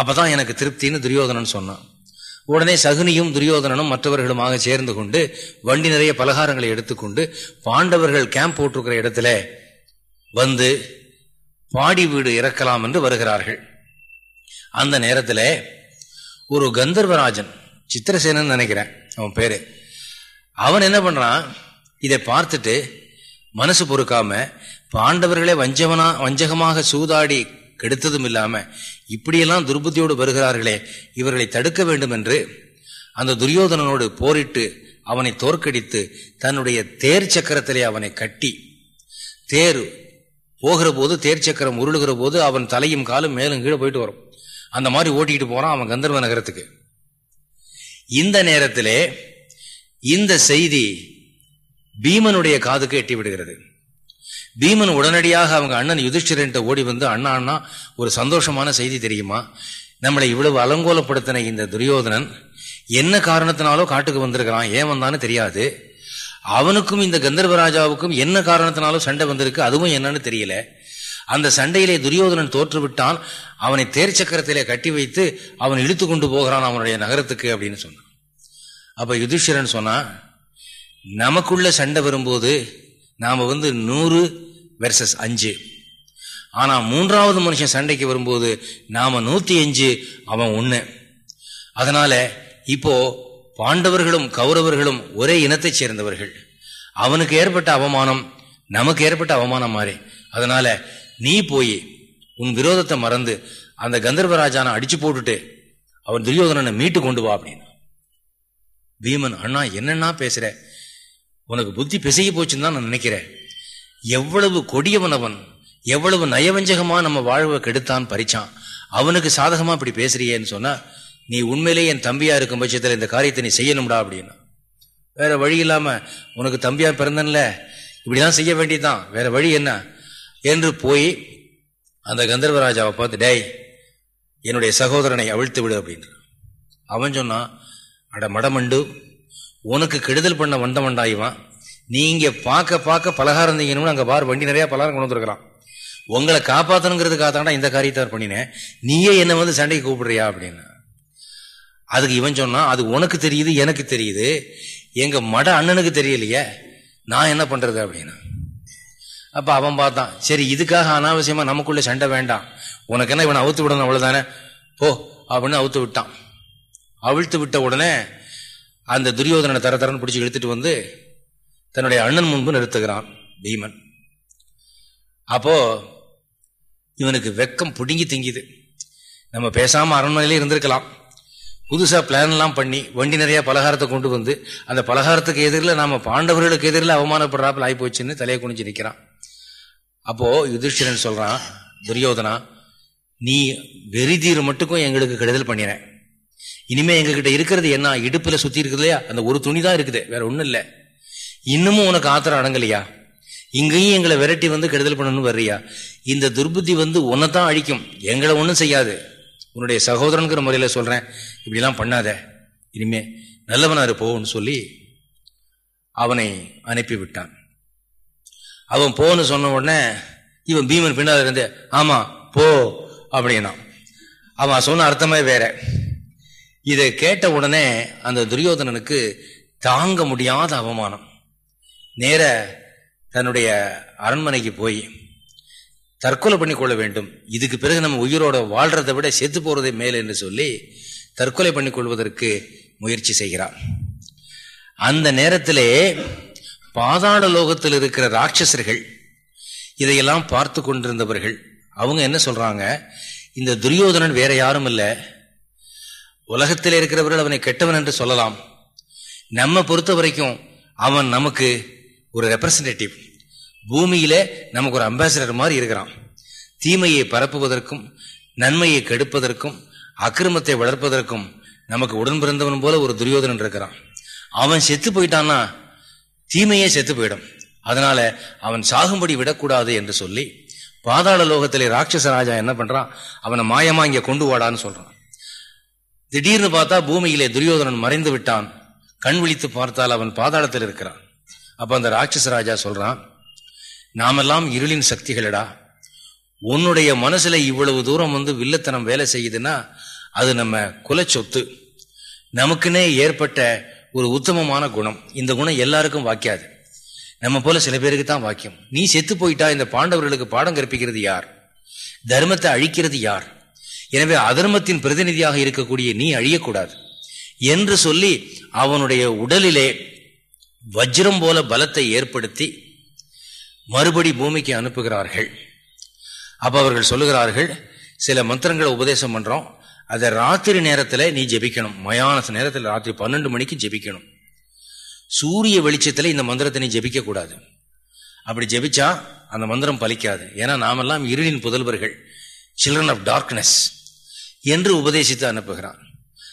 அப்பதான் எனக்கு திருப்தின்னு துரியோதனன் சொன்னான். உடனே சகுனியும் துரியோதனனும் மற்றவர்களுமாக சேர்ந்து கொண்டு வண்டி நிறைய பலகாரங்களை எடுத்துக்கொண்டு பாண்டவர்கள் கேம்ப் போட்டிருக்கிற இடத்துல வந்து பாடி வீடு இறக்கலாம் என்று வருகிறார்கள். அந்த நேரத்தில் ஒரு கந்தர்வராஜன் சித்திரசேனன் நினைக்கிறேன் அவன் பேரு. அவன் என்ன பண்றான் இதை பார்த்துட்டு மனசு பொறுக்காம பாண்டவர்களே வஞ்சவனா வஞ்சகமாக சூதாடி கெடுத்ததும் இல்லாம இப்படியெல்லாம் துர்புத்தியோடு வருகிறார்களே இவர்களை தடுக்க வேண்டும் என்று அந்த துரியோதனனோடு போரிட்டு அவனை தோற்கடித்து தன்னுடைய தேர் சக்கரத்திலே அவனை கட்டி தேர் போகிற போது தேர் சக்கரம் உருளுகிற போது அவன் தலையும் காலும் மேலும் கீழே போயிட்டு வரும். அந்த மாதிரி ஓட்டிக்கிட்டு போறான் அவன் கந்தர்வ நகரத்துக்கு. இந்த நேரத்திலே இந்த செய்தி பீமனுடைய காதுக்கு எட்டி விடுகிறது. பீமன் உடனடியாக அவங்க அண்ணன் யுதிஷ்டிரன் ஓடி வந்து அண்ணா அண்ணா ஒரு சந்தோஷமான செய்தி தெரியுமா? நம்மளை இவ்வளவு அலங்கோலப்படுத்தின இந்த துரியோதனன் என்ன காரணத்தினாலோ காட்டுக்கு வந்திருக்கிறான்? ஏன் வந்தான்னு தெரியாது. அவனுக்கும் இந்த கந்தர்வராஜாவுக்கும் என்ன காரணத்தினாலும் சண்டை வந்திருக்கு அதுவும் என்னன்னு தெரியல. அந்த சண்டையிலே துரியோதனன் தோற்றுவிட்டான். அவனை தேர் சக்கரத்திலே கட்டி வைத்து அவன் இழுத்து கொண்டு போகிறான் அவனுடைய நகரத்துக்கு அப்படின்னு சொன்னான். அப்ப யுதிஷ்டிரன் சொன்னா நமக்குள்ள சண்டை வரும்போது நாம வந்து நூறு வெர்சஸ் அஞ்சு. ஆனால் மூன்றாவது மனுஷன் சண்டைக்கு வரும்போது நாம நூத்தி அஞ்சு அவன் ஒன்று அதனால இப்போ பாண்டவர்களும் கௌரவர்களும் ஒரே இனத்தைச் சேர்ந்தவர்கள். அவனுக்கு ஏற்பட்ட அவமானம் நமக்கு ஏற்பட்ட அவமானம் மாதிரி அதனால நீ போய் உன் விரோதத்தை மறந்து அந்த கந்தர்வராஜான அடிச்சு போட்டுட்டு அவன் துரியோதனனை மீட்டு கொண்டு வா அப்படின்னு. பீமன் அண்ணா என்னன்னா பேசுற? உனக்கு புத்தி பிசகி போச்சுன்னு தான் நான் நினைக்கிறேன். எவ்வளவு கொடியவன் அவன் எவ்வளவு நயவஞ்சகமா நம்ம வாழ்வை கெடுத்தான் பறிச்சான். அவனுக்கு சாதகமா இப்படி பேசுறியேன்னு சொன்னா நீ உண்மையிலே என் தம்பியா இருக்கும் பட்சத்தில் இந்த காரியத்தை நீ செய்யணும்டா அப்படின்னு. வேற வழி இல்லாம உனக்கு தம்பியா பிறந்தன்ல இப்படிதான் செய்ய வேண்டியதுதான். வேற வழி என்ன? என்று போய் அந்த கந்தர்வராஜாவை பார்த்து டேய் என்னுடைய சகோதரனை அவிழ்த்து விடு அப்படின்ற. அவன் சொன்னான் அட மடமண்டு உனக்கு கெடுதல் பண்ண வந்தவன்டா இவன். நீங்க பார்க்க பார்க்க பலகாரம் தீங்கணும்னு அங்கே பார் வண்டி நிறைய பலகாரம் கொண்டு வந்துருக்கலாம். உங்களை காப்பாற்றணுங்கிறதுக்காக தாண்டா இந்த காரியத்தை பண்ணினேன். நீயே என்ன வந்து சண்டைக்கு கூப்பிடுறியா அப்படின்னு. அதுக்கு இவன் சொன்னான் அது உனக்கு தெரியுது எனக்கு தெரியுது. எங்க மட அண்ணனுக்கு தெரியலையே நான் என்ன பண்றது அப்படின்னு. அப்ப அவன் பார்த்தான் சரி இதுக்காக அனாவசியமா நமக்குள்ள சண்டை வேண்டாம். உனக்கு என்ன இவனை அவுத்து விடணும் அவ்வளவுதானே? போ அப்படின்னு அவுத்து விட்டான். அவிழ்த்து விட்ட உடனே அந்த துரியோதனை தர தரன்னு பிடிச்சி இழுத்துட்டு வந்து தன்னுடைய அண்ணன் முன்பு நிறுத்துகிறான் பீமன். அப்போ இவனுக்கு வெக்கம் பிடுங்கி திங்கிது. நம்ம பேசாமல் அரண்மனையிலே இருந்திருக்கலாம். புதுசாக பிளான்லாம் பண்ணி வண்டி நிறையா பலகாரத்தை கொண்டு வந்து அந்த பலகாரத்துக்கு எதிரில் நாம் பாண்டவர்களுக்கு எதிரில் அவமானப்படுறாப்பில் ஆகி போச்சுன்னு தலையை குனிஞ்சு நிற்கிறான் அப்போது யுதிஷ்டிரன் சொல்கிறான் துரியோதனா நீ வெறிதீர் மட்டுக்கும் எங்களுக்கு கெடுதல் பண்ணினேன் இனிமேல் எங்ககிட்ட இருக்கிறது என்ன? இடுப்பில் சுற்றி இருக்குது இல்லையா? அந்த ஒரு துணி தான் இருக்குது. வேற ஒன்றும் இல்லை. இன்னமும் உனக்கு ஆத்திரம் அடங்கலையா? இங்கேயும் எங்களை விரட்டி வந்து கெடுதல் பண்ணணும் வர்றியா? இந்த துர்புத்தி வந்து உன்னைத்தான் அழிக்கும். எங்களை ஒன்றும் செய்யாது. உன்னுடைய சகோதரனுங்கிற முறையில் சொல்கிறேன் இப்படிலாம் பண்ணாத. இனிமே நல்லவனாரு போன்னு சொல்லி அவனை அனுப்பி விட்டான். அவன் போன்னு சொன்ன உடனே இவன் பீமன் பின்னால் இருந்து ஆமா போ அப்படின்னா அவன் சொன்ன அர்த்தமே வேற. இதை கேட்ட உடனே அந்த துரியோதனனுக்கு தாங்க முடியாத அவமானம். நேர தன்னுடைய அரண்மனைக்கு போய் தற்கொலை பண்ணிக்கொள்ள வேண்டும். இதுக்கு பிறகு நம்ம உயிரோட வாழ்றதை விட செத்து போறதே மேல் என்று சொல்லி தற்கொலை பண்ணிக்கொள்வதற்கு முயற்சி செய்கிறார் அந்த நேரத்திலே பாதாள லோகத்தில் இருக்கிற ராட்சசர்கள் இதையெல்லாம் பார்த்து கொண்டிருந்தவர்கள். அவங்க என்ன சொல்றாங்க? இந்த துரியோதனன் வேற யாரும் இல்லை. உலகத்தில் இருக்கிறவர்கள் அவனை கெட்டவன் என்று சொல்லலாம். நம்ம பொறுத்த வரைக்கும் அவன் நமக்கு ஒரு ரெப்ரசன்டேட்டிவ் பூமியில நமக்கு ஒரு அம்பாசிடர் மாதிரி இருக்கிறான். தீமையை பரப்புவதற்கும் நன்மையை கெடுப்பதற்கும் அக்கிரமத்தை வளர்ப்பதற்கும் நமக்கு உடன் பிறந்தவன் போல ஒரு துரியோதனன் இருக்கிறான். அவன் செத்து போயிட்டான்னா தீமையே செத்து போயிடும். அதனால அவன் சாகும்படி விடக்கூடாது என்று சொல்லி பாதாள லோகத்திலே ராட்சச ராஜா என்ன பண்றான்? அவனை மாயமா இங்க கொண்டு வாடான்னு சொல்றான். திடீர்னு பார்த்தா பூமியிலே துரியோதனன் மறைந்து விட்டான். கண் விழித்து பார்த்தால் அவன் பாதாளத்தில் இருக்கிறான். அப்போ அந்த ராட்சச ராஜா சொல்றான் நாமெல்லாம் இருளின் சக்திகளடா. உன்னுடைய மனசுல இவ்வளவு தூரம் வந்து வில்லத்தனம் வேலை செய்யுதுன்னா அது நம்ம குல சொத்து நமக்குன்னே ஏற்பட்ட ஒரு உத்தமமான குணம். இந்த குணம் எல்லாருக்கும் வாக்கியாது நம்ம போல சில பேருக்கு தான் வாக்கியம் நீ செத்து போயிட்டா இந்த பாண்டவர்களுக்கு பாடம் கற்பிக்கிறது யார்? தர்மத்தை அழிக்கிறது யார்? எனவே அதர்மத்தின் பிரதிநிதியாக இருக்கக்கூடிய நீ அழியக்கூடாது. என்று சொல்லி அவனுடைய உடலிலே வஜ்ரம் போல பலத்தை ஏற்படுத்தி மறுபடி பூமிக்கு அனுப்புகிறார்கள். அப்போ அவர்கள் சொல்லுகிறார்கள் சில மந்திரங்களை உபதேசம் பண்ணுறோம் அதை ராத்திரி நேரத்தில் நீ ஜெபிக்கணும். மயான நேரத்தில் ராத்திரி பன்னெண்டு மணிக்கு ஜெபிக்கணும். சூரிய வெளிச்சத்தில் இந்த மந்திரத்தை நீ ஜெபிக்க கூடாது. அப்படி ஜெபிச்சா அந்த மந்திரம் பலிக்காது. ஏன்னா நாமெல்லாம் இருளின் புதல்வர்கள் சில்ட்ரன் ஆஃப் டார்க்னஸ் என்று உபதேசித்து அனுப்புகிறான்.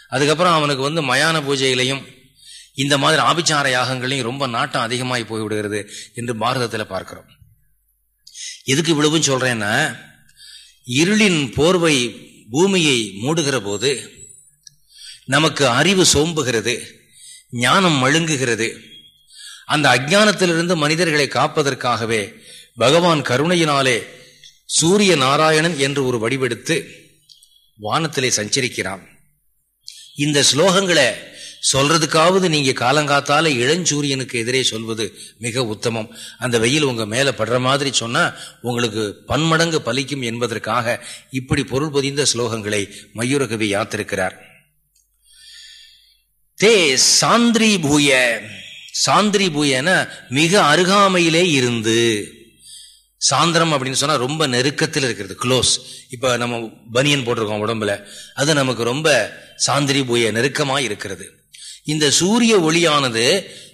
அதுக்கப்புறம் அவனுக்கு வந்து மயான பூஜையிலையும் இந்த மாதிரி ஆபிச்சார யாகங்களையும் ரொம்ப நாட்டம் அதிகமாகி போய்விடுகிறது என்று பாரதத்தில் பார்க்கிறோம். எதுக்கு இவ்வளவும் சொல்றேன்னா இருளின் போர்வை பூமியை மூடுகிற போது நமக்கு அறிவு சோம்புகிறது ஞானம் மழுங்குகிறது. அந்த அஜானத்திலிருந்து மனிதர்களை காப்பதற்காகவே பகவான் கருணையினாலே சூரிய நாராயணன் என்று ஒரு வடிவெடுத்து வானத்திலே சஞ்சரிக்கிறான். இந்த ஸ்லோகங்களை சொல்றதுக்காவது நீங்க காலங்காத்தால இளஞ்சூரியனுக்கு எதிரே சொல்வது மிக உத்தமம். அந்த வெயில் உங்க மேல படுற மாதிரி சொன்னா உங்களுக்கு பன்மடங்கு பலிக்கும் என்பதற்காக இப்படி பொருள் பொதிந்த ஸ்லோகங்களை மயூரகவி யாத்திருக்கிறார். தே சாந்திரி பூய சாந்திரி பூயன மிக அருகாமையிலே இருந்து. சாந்திரம் அப்படின்னு சொன்னா ரொம்ப நெருக்கத்தில் இருக்கிறது க்ளோஸ் இப்ப நம்ம பனியன் போட்டிருக்கோம் உடம்புல அது நமக்கு ரொம்ப சாந்திரி பூய நெருக்கமா இருக்கிறது. இந்த சூரிய ஒளியானது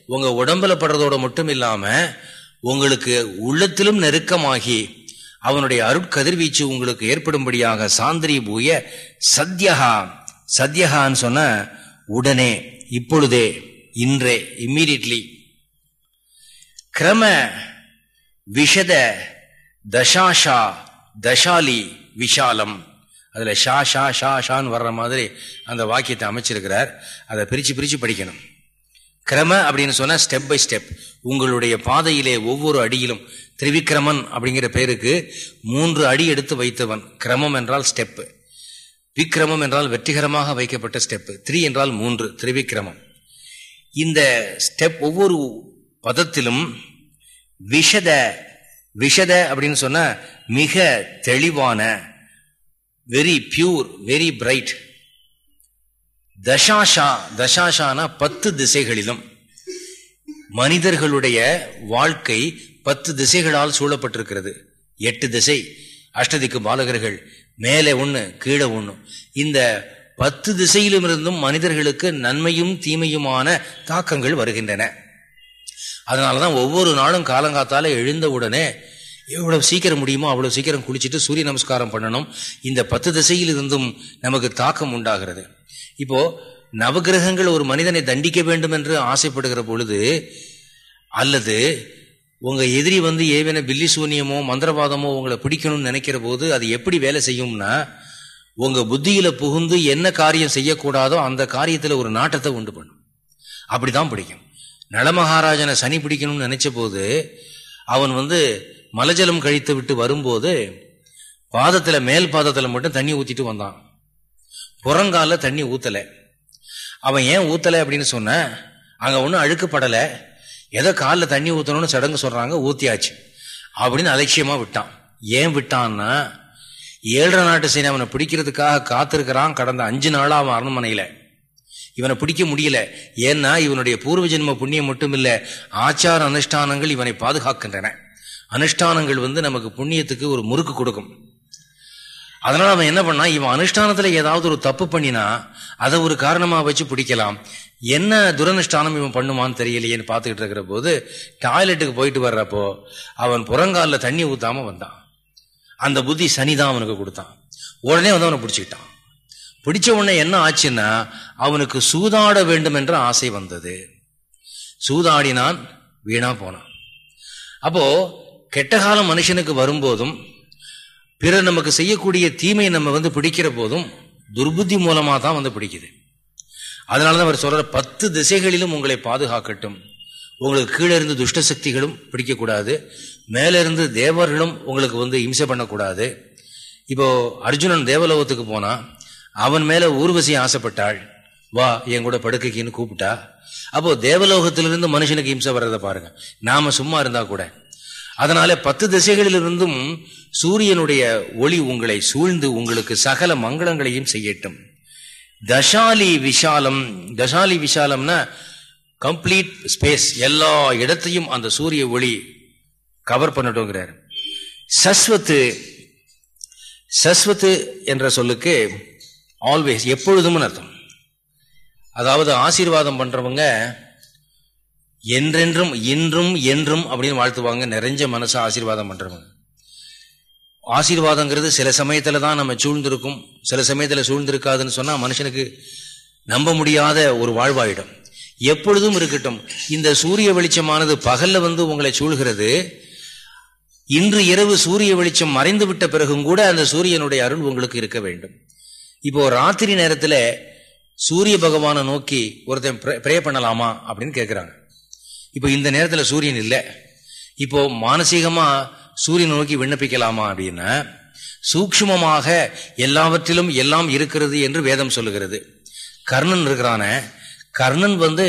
உங்க உடம்புல படுறதோட மட்டும் இல்லாம உங்களுக்கு உள்ளத்திலும் நெருக்கமாகி அவனுடைய அருட்கதிர்வீச்சு உங்களுக்கு ஏற்படும்படியாக சாந்திரி பூய சத்யகா சத்யகான்னு சொன்ன உடனே இப்பொழுதே இன்றே இம்மீடியட்லி கிரம விஷத தசாஷா தசாலி விஷாலம். அதில் ஷா ஷா ஷா ஷான்னு வர்ற மாதிரி அந்த வாக்கியத்தை அமைச்சிருக்கிறார். அதை பிரித்து பிரித்து படிக்கணும். கிரம அப்படின்னு சொன்னால் ஸ்டெப் பை ஸ்டெப் உங்களுடைய பாதையிலே ஒவ்வொரு அடியிலும் திரிவிக்ரமன் அப்படிங்கிற பேருக்கு மூன்று அடி எடுத்து வைத்தவன். கிரமம் என்றால் ஸ்டெப்பு விக்ரமம் என்றால் வெற்றிகரமாக வைக்கப்பட்ட ஸ்டெப்பு த்ரீ என்றால் மூன்று திரிவிக்ரமம். இந்த ஸ்டெப் ஒவ்வொரு பதத்திலும் விஷத விஷத அப்படின்னு சொன்ன மிக தெளிவான வெரி பியூர் வெரி பிரைட் தசாஷா தசாஷானா பத்து திசைகளிலும். மனிதர்களுடைய வாழ்க்கை பத்து திசைகளால் சூழப்பட்டிருக்கிறது. எட்டு திசை. அஷ்டதிக்கு பாலகர்கள் மேலே ஒண்ணு கீழே ஒண்ணு. இந்த பத்து திசையிலும் இருந்தும் மனிதர்களுக்கு நன்மையும் தீமையுமான தாக்கங்கள் வருகின்றன. அதனாலதான் ஒவ்வொரு நாளும் காலங்காத்தால எழுந்தவுடனே எவ்வளவு சீக்கிரம் முடியுமோ அவ்வளவு சீக்கிரம் குளிச்சுட்டு சூரிய நமஸ்காரம் பண்ணணும். இந்த பத்து திசையில் இருந்தும் நமக்கு தாக்கம் உண்டாகிறது. இப்போ நவகிரகங்கள் ஒரு மனிதனை தண்டிக்க வேண்டும் என்று ஆசைப்படுகிற பொழுது அல்லது உங்க எதிரி வந்து ஏவின பில்லி சூன்யமோ மந்திரவாதமோ உங்களை பிடிக்கணும்னு நினைக்கிற போது அது எப்படி வேலை செய்யும்னா உங்க புத்தியில புகுந்து என்ன காரியம் செய்யக்கூடாதோ அந்த காரியத்துல ஒரு நாட்டத்தை உண்டு பண்ணும். அப்படிதான் பிடிக்கும். நலமகாராஜனை சனி பிடிக்கணும்னு நினைச்ச போது அவன் வந்து மலஜலம் கழித்து விட்டு வரும்போது பாதத்துல மேல் பாதத்துல மட்டும் தண்ணி ஊத்திட்டு வந்தான். புறங்கால தண்ணி ஊத்தல. அவன் ஏன் ஊற்றலை அப்படின்னு சொன்ன அங்க ஒன்றும் அழுக்குப்படலை ஏதோ காலில் தண்ணி ஊற்றணும்னு சடங்கு சொல்றாங்க ஊத்தியாச்சு. அப்படின்னு அலட்சியமா விட்டான். ஏன் விட்டான்னா ஏழரை நாட்டு சைனி அவனை பிடிக்கிறதுக்காக காத்திருக்கிறான் கடந்த அஞ்சு நாளா அவன் அரண்மனையில. இவனை பிடிக்க முடியல. ஏன்னா இவனுடைய பூர்வ ஜென்ம புண்ணியம் மட்டும் இல்ல ஆச்சார அனுஷ்டானங்கள் இவனை பாதுகாக்கின்றன. அனுஷ்டானங்கள் வந்து நமக்கு புண்ணியத்துக்கு ஒரு முறுக்கு கொடுக்கும். அதனால அவன் என்ன பண்ணா இவன் அனுஷ்டானத்தில் ஏதாவது ஒரு தப்பு பண்ணினா அதை ஒரு காரணமாக வச்சு பிடிக்கலாம். என்ன துரனுஷ்டானம் இவன் பண்ணுமான்னு தெரியலையேன்னு பார்த்துக்கிட்டு இருக்கிற போது டாய்லெட்டுக்கு போயிட்டு வர்றப்போ அவன் புறங்காலில் தண்ணி ஊற்றாமல் வந்தான். அந்த புத்தி சனிதான் அவனுக்கு கொடுத்தான். உடனே வந்து அவனை பிடிச்சிக்கிட்டான். பிடிச்ச உடனே என்ன ஆச்சுன்னா அவனுக்கு சூதாட வேண்டும் என்ற ஆசை வந்தது. சூதாடினான் வீணா போனான். அப்போ கெட்ட காலம் மனுஷனுக்கு வரும்போதும் பிறர் நமக்கு செய்யக்கூடிய தீமையை நம்ம வந்து பிடிக்கிற போதும் துர்புத்தி மூலமாக தான் வந்து பிடிக்குது. அதனாலதான் அவர் சொல்ற பத்து திசைகளிலும் உங்களை பாதுகாக்கட்டும். உங்களுக்கு கீழே இருந்து துஷ்ட சக்திகளும் பிடிக்கக்கூடாது. மேலே இருந்து தேவர்களும் உங்களுக்கு வந்து இம்சை பண்ணக்கூடாது. இப்போ அர்ஜுனன் தேவலோகத்துக்கு போனா அவன் மேல ஊர்வசி ஆசைப்பட்டாள். வா என் கூட படுக்கைக்குன்னு கூப்பிட்டா. அப்போ தேவலோகத்திலிருந்து மனுஷனுக்கு இம்சை வர்றதை பாருங்க. நாம சும்மா இருந்தா கூட அதனால பத்து திசைகளிலிருந்தும் சூரியனுடைய ஒளி உங்களை சூழ்ந்து உங்களுக்கு சகல மங்களங்களையும் செய்யட்டும். தசாலி விஷாலம் தசாலி விஷாலம்னா கம்ப்ளீட் ஸ்பேஸ் எல்லா இடத்தையும் அந்த சூரிய ஒளி கவர் பண்ணட்டும்ங்கிறார். சஸ்வத்து சஸ்வத்து என்ற சொல்லுக்கு ஆல்வேஸ் எப்பொழுதும் அர்த்தம். அதாவது ஆசீர்வாதம் பண்றவங்க என்றென்றும் இன்றும் என்றும் அப்படின்னு வாழ்த்துவாங்க. நிறைஞ்ச மனசை ஆசீர்வாதம் பண்றவங்க. ஆசீர்வாதங்கிறது சில சமயத்துல தான் நம்ம சூழ்ந்திருக்கும். சில சமயத்துல சூழ்ந்திருக்காதுன்னு சொன்னா மனுஷனுக்கு நம்ப முடியாத ஒரு வாழ்வாயிடும். எப்பொழுதும் இருக்கட்டும். இந்த சூரிய வெளிச்சமானது பகல்ல வந்து உங்களை சூழ்கிறது. இன்று இரவு சூரிய வெளிச்சம் மறைந்து விட்ட பிறகும் கூட அந்த சூரியனுடைய அருள் உங்களுக்கு இருக்க வேண்டும். இப்போ ராத்திரி நேரத்துல சூரிய பகவானை நோக்கி ஒருத்தன் ப்ரே பண்ணலாமா அப்படின்னு கேட்கிறாங்க இப்போ இந்த நேரத்தில் சூரியன் இல்லை. இப்போ மானசீகமா சூரியனை நோக்கி விண்ணப்பிக்கலாமா அப்படின்னா சூக்ஷ்மமாக எல்லாவற்றிலும் எல்லாம் இருக்கிறது என்று வேதம் சொல்லுகிறது. கர்ணன் இருக்கிறான கர்ணன் வந்து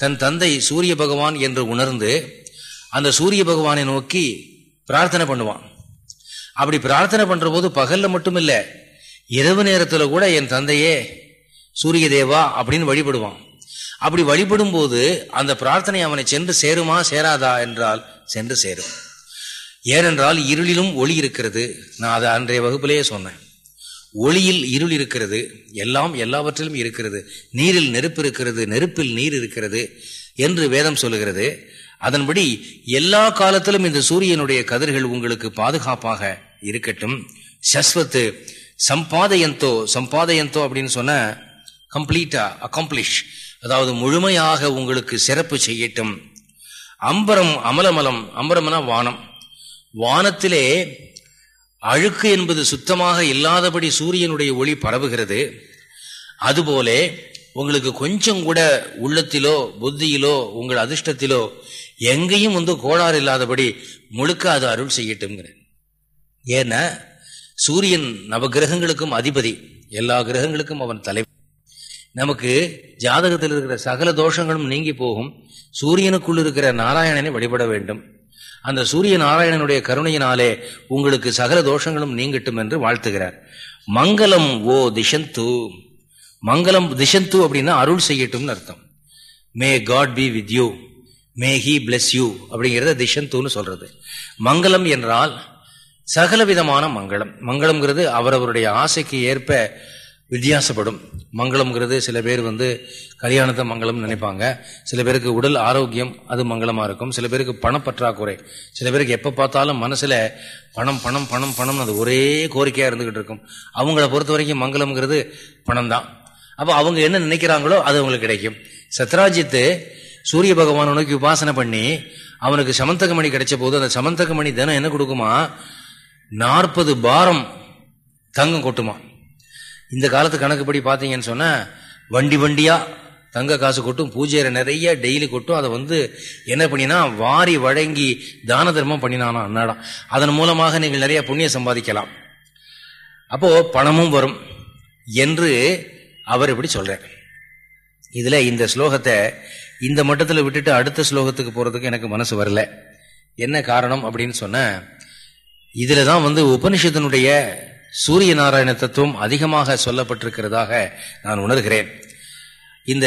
தன் தந்தை சூரிய பகவான் என்று உணர்ந்து அந்த சூரிய பகவானை நோக்கி பிரார்த்தனை பண்ணுவான். அப்படி பிரார்த்தனை பண்ற போது பகல்ல மட்டும் இல்லை இரவு நேரத்தில் கூட என் தந்தையே சூரிய தேவா அப்படின்னு வழிபடுவான். அப்படி வழிபடும் போது அந்த பிரார்த்தனை அவனை சென்று சேருமா சேராதா என்றால் சென்று சேரும். ஏனென்றால் இருளிலும் ஒளி இருக்கிறது. நான் அதை அன்றைய வகுப்பிலேயே சொன்னேன். ஒளியில் இருள் இருக்கிறது. எல்லாம் எல்லாவற்றிலும் இருக்கிறது. நீரில் நெருப்பு இருக்கிறது. நெருப்பில் நீர் இருக்கிறது என்று வேதம் சொல்லுகிறது. அதன்படி எல்லா காலத்திலும் இந்த சூரியனுடைய கதிர்கள் உங்களுக்கு பாதுகாப்பாக இருக்கட்டும். சஸ்வத்து சம்பாதயந்தோ சம்பாதயந்தோ அப்படின்னு சொன்ன கம்ப்ளீட்டா அக்காம்ப்ளிஷ் அதாவது முழுமையாக உங்களுக்கு சிறப்பு செய்யட்டும். அம்பரம் அமலமலம் அம்பரம்னா வானம். வானத்திலே அழுக்கு என்பது சுத்தமாக இல்லாதபடி சூரியனுடைய ஒளி பரவுகிறது. அதுபோல உங்களுக்கு கொஞ்சம் கூட உள்ளத்திலோ புத்தியிலோ உங்கள் அதிர்ஷ்டத்திலோ எங்கேயும் வந்து கோளாறு இல்லாதபடி முழுக்க அது அருள் செய்யட்டும்ங்கிற ஏன்னா சூரியன் நவகிரகங்களுக்கும் அதிபதி. எல்லா கிரகங்களுக்கும் அவன் தலைவர். நமக்கு ஜாதகத்தில் இருக்கிற சகல தோஷங்களும் நீங்கி போகும். சூரியனுக்குள் இருக்கிற நாராயணனை வழிபட வேண்டும். அந்த சூரிய நாராயணனுடைய கருணையினாலே உங்களுக்கு சகல தோஷங்களும் நீங்கட்டும் என்று வாழ்த்துகிறார். மங்களம் ஓ திஷந்து மங்களம் திஷந்து அப்படின்னா அருள் செய்யட்டும்னு அர்த்தம். May God be with you. May he bless you அப்படிங்கிறத திஷந்துன்னு சொல்றது. மங்களம் என்றால் சகல விதமான மங்களம். மங்களம்ங்கிறது அவரவருடைய ஆசைக்கு ஏற்ப வித்தியாசப்படும். மங்களம்ங்கிறது சில பேர் வந்து கல்யாணத்தை மங்களம் நினைப்பாங்க. சில பேருக்கு உடல் ஆரோக்கியம் அது மங்களமாக இருக்கும். சில பேருக்கு பணப்பற்றாக்குறை சில பேருக்கு எப்போ பார்த்தாலும் மனசில் பணம் பணம் பணம் பணம் அது ஒரே கோரிக்கையாக இருந்துகிட்டு இருக்கும். அவங்கள பொறுத்த வரைக்கும் மங்களம்ங்கிறது பணம் தான் அப்போ அவங்க என்ன நினைக்கிறாங்களோ அது அவங்களுக்கு கிடைக்கும். சத்ராஜித்து சூரிய பகவான் நோக்கி உபாசனை பண்ணி அவனுக்கு சமந்தகமணி கிடைச்ச போது அந்த சமந்தகமணி தினம் என்ன கொடுக்குமா? நாற்பது பாரம் தங்கம் கொட்டுமா? இந்த காலத்து கணக்குப்படி பார்த்தீங்கன்னு சொன்னா வண்டி வண்டியா தங்க காசு கொட்டும் பூஜையில நிறைய டெய்லி கொட்டும் அதை வந்து என்ன பண்ணினா வாரி வழங்கி தான தர்மம் பண்ணினானா அன்னாடம் அதன் மூலமாக நீங்கள் நிறைய புண்ணியம் சம்பாதிக்கலாம். அப்போ பணமும் வரும் என்று அவர் இப்படி சொல்கிறார் இதுல இந்த ஸ்லோகத்தை இந்த மட்டத்தில் விட்டுட்டு அடுத்த ஸ்லோகத்துக்கு போறதுக்கு எனக்கு மனசு வரல. என்ன காரணம் அப்படின்னு சொன்ன இதில் தான் வந்து உபனிஷத்தினுடைய சூரிய நாராயண தத்துவம் அதிகமாக சொல்லப்பட்டிருக்கிறதாக நான் உணர்கிறேன். இந்த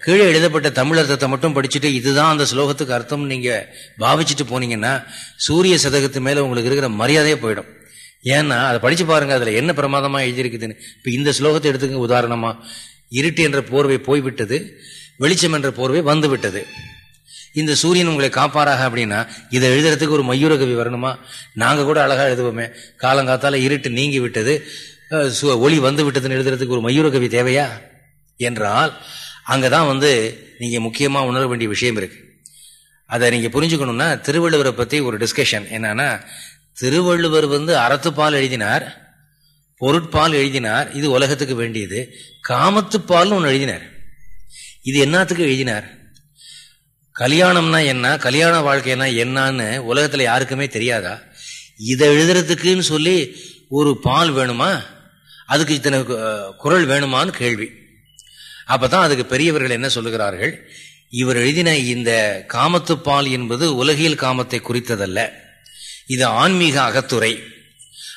கீழே எழுதப்பட்ட தமிழ் அர்த்தத்தை மட்டும் படிச்சுட்டு இதுதான் அந்த ஸ்லோகத்துக்கு அர்த்தம் நீங்க பாவிச்சுட்டு போனீங்கன்னா சூரிய சதகத்து மேல உங்களுக்கு இருக்கிற மரியாதையே போயிடும். ஏன்னா அதை படிச்சு பாருங்க அதுல என்ன பிரமாதமா எழுதியிருக்குதுன்னு. இப்ப இந்த ஸ்லோகத்தை எடுத்துக்க உதாரணமா. இருட்டு என்ற போர்வை போய்விட்டது வெளிச்சம் என்ற போர்வை வந்து விட்டது இந்த சூரியன் உங்களை காப்பாராக அப்படின்னா இதை எழுதுறதுக்கு ஒரு மயூர கவி வரணுமா? நாங்கள் கூட அழகாக எழுதுவோமே. காலங்காத்தால இருட்டு நீங்கி விட்டது. ஒளி வந்து விட்டதுன்னு எழுதுறதுக்கு ஒரு மயூர கவி தேவையா? என்றால் அங்கதான் வந்து நீங்கள் முக்கியமாக உணர வேண்டிய விஷயம் இருக்கு. அதை நீங்கள் புரிஞ்சுக்கணும்னா திருவள்ளுவரை பற்றி ஒரு டிஸ்கஷன் என்னன்னா திருவள்ளுவர் வந்து அறத்துப்பால் எழுதினார் பொருட்பால் எழுதினார் இது உலகத்துக்கு வேண்டியது. காமத்துப்பால்னு ஒன்று எழுதினார். இது என்னத்துக்கு எழுதினார்? கல்யாணம்னா என்ன? கல்யாண வாழ்க்கைனா என்னன்னு உலகத்துல யாருக்குமே தெரியாதா? இதை எழுதுறதுக்குன்னு சொல்லி ஒரு பால் வேணுமா? அதுக்கு இத்தனை குரல் வேணுமான்னு கேள்வி. அப்பதான் அதுக்கு பெரியவர்கள் என்ன சொல்லுகிறார்கள்? இவர் எழுதின இந்த காமத்து பால் என்பது உலகியல் காமத்தை குறித்ததல்ல. இது ஆன்மீக அகத்துறை.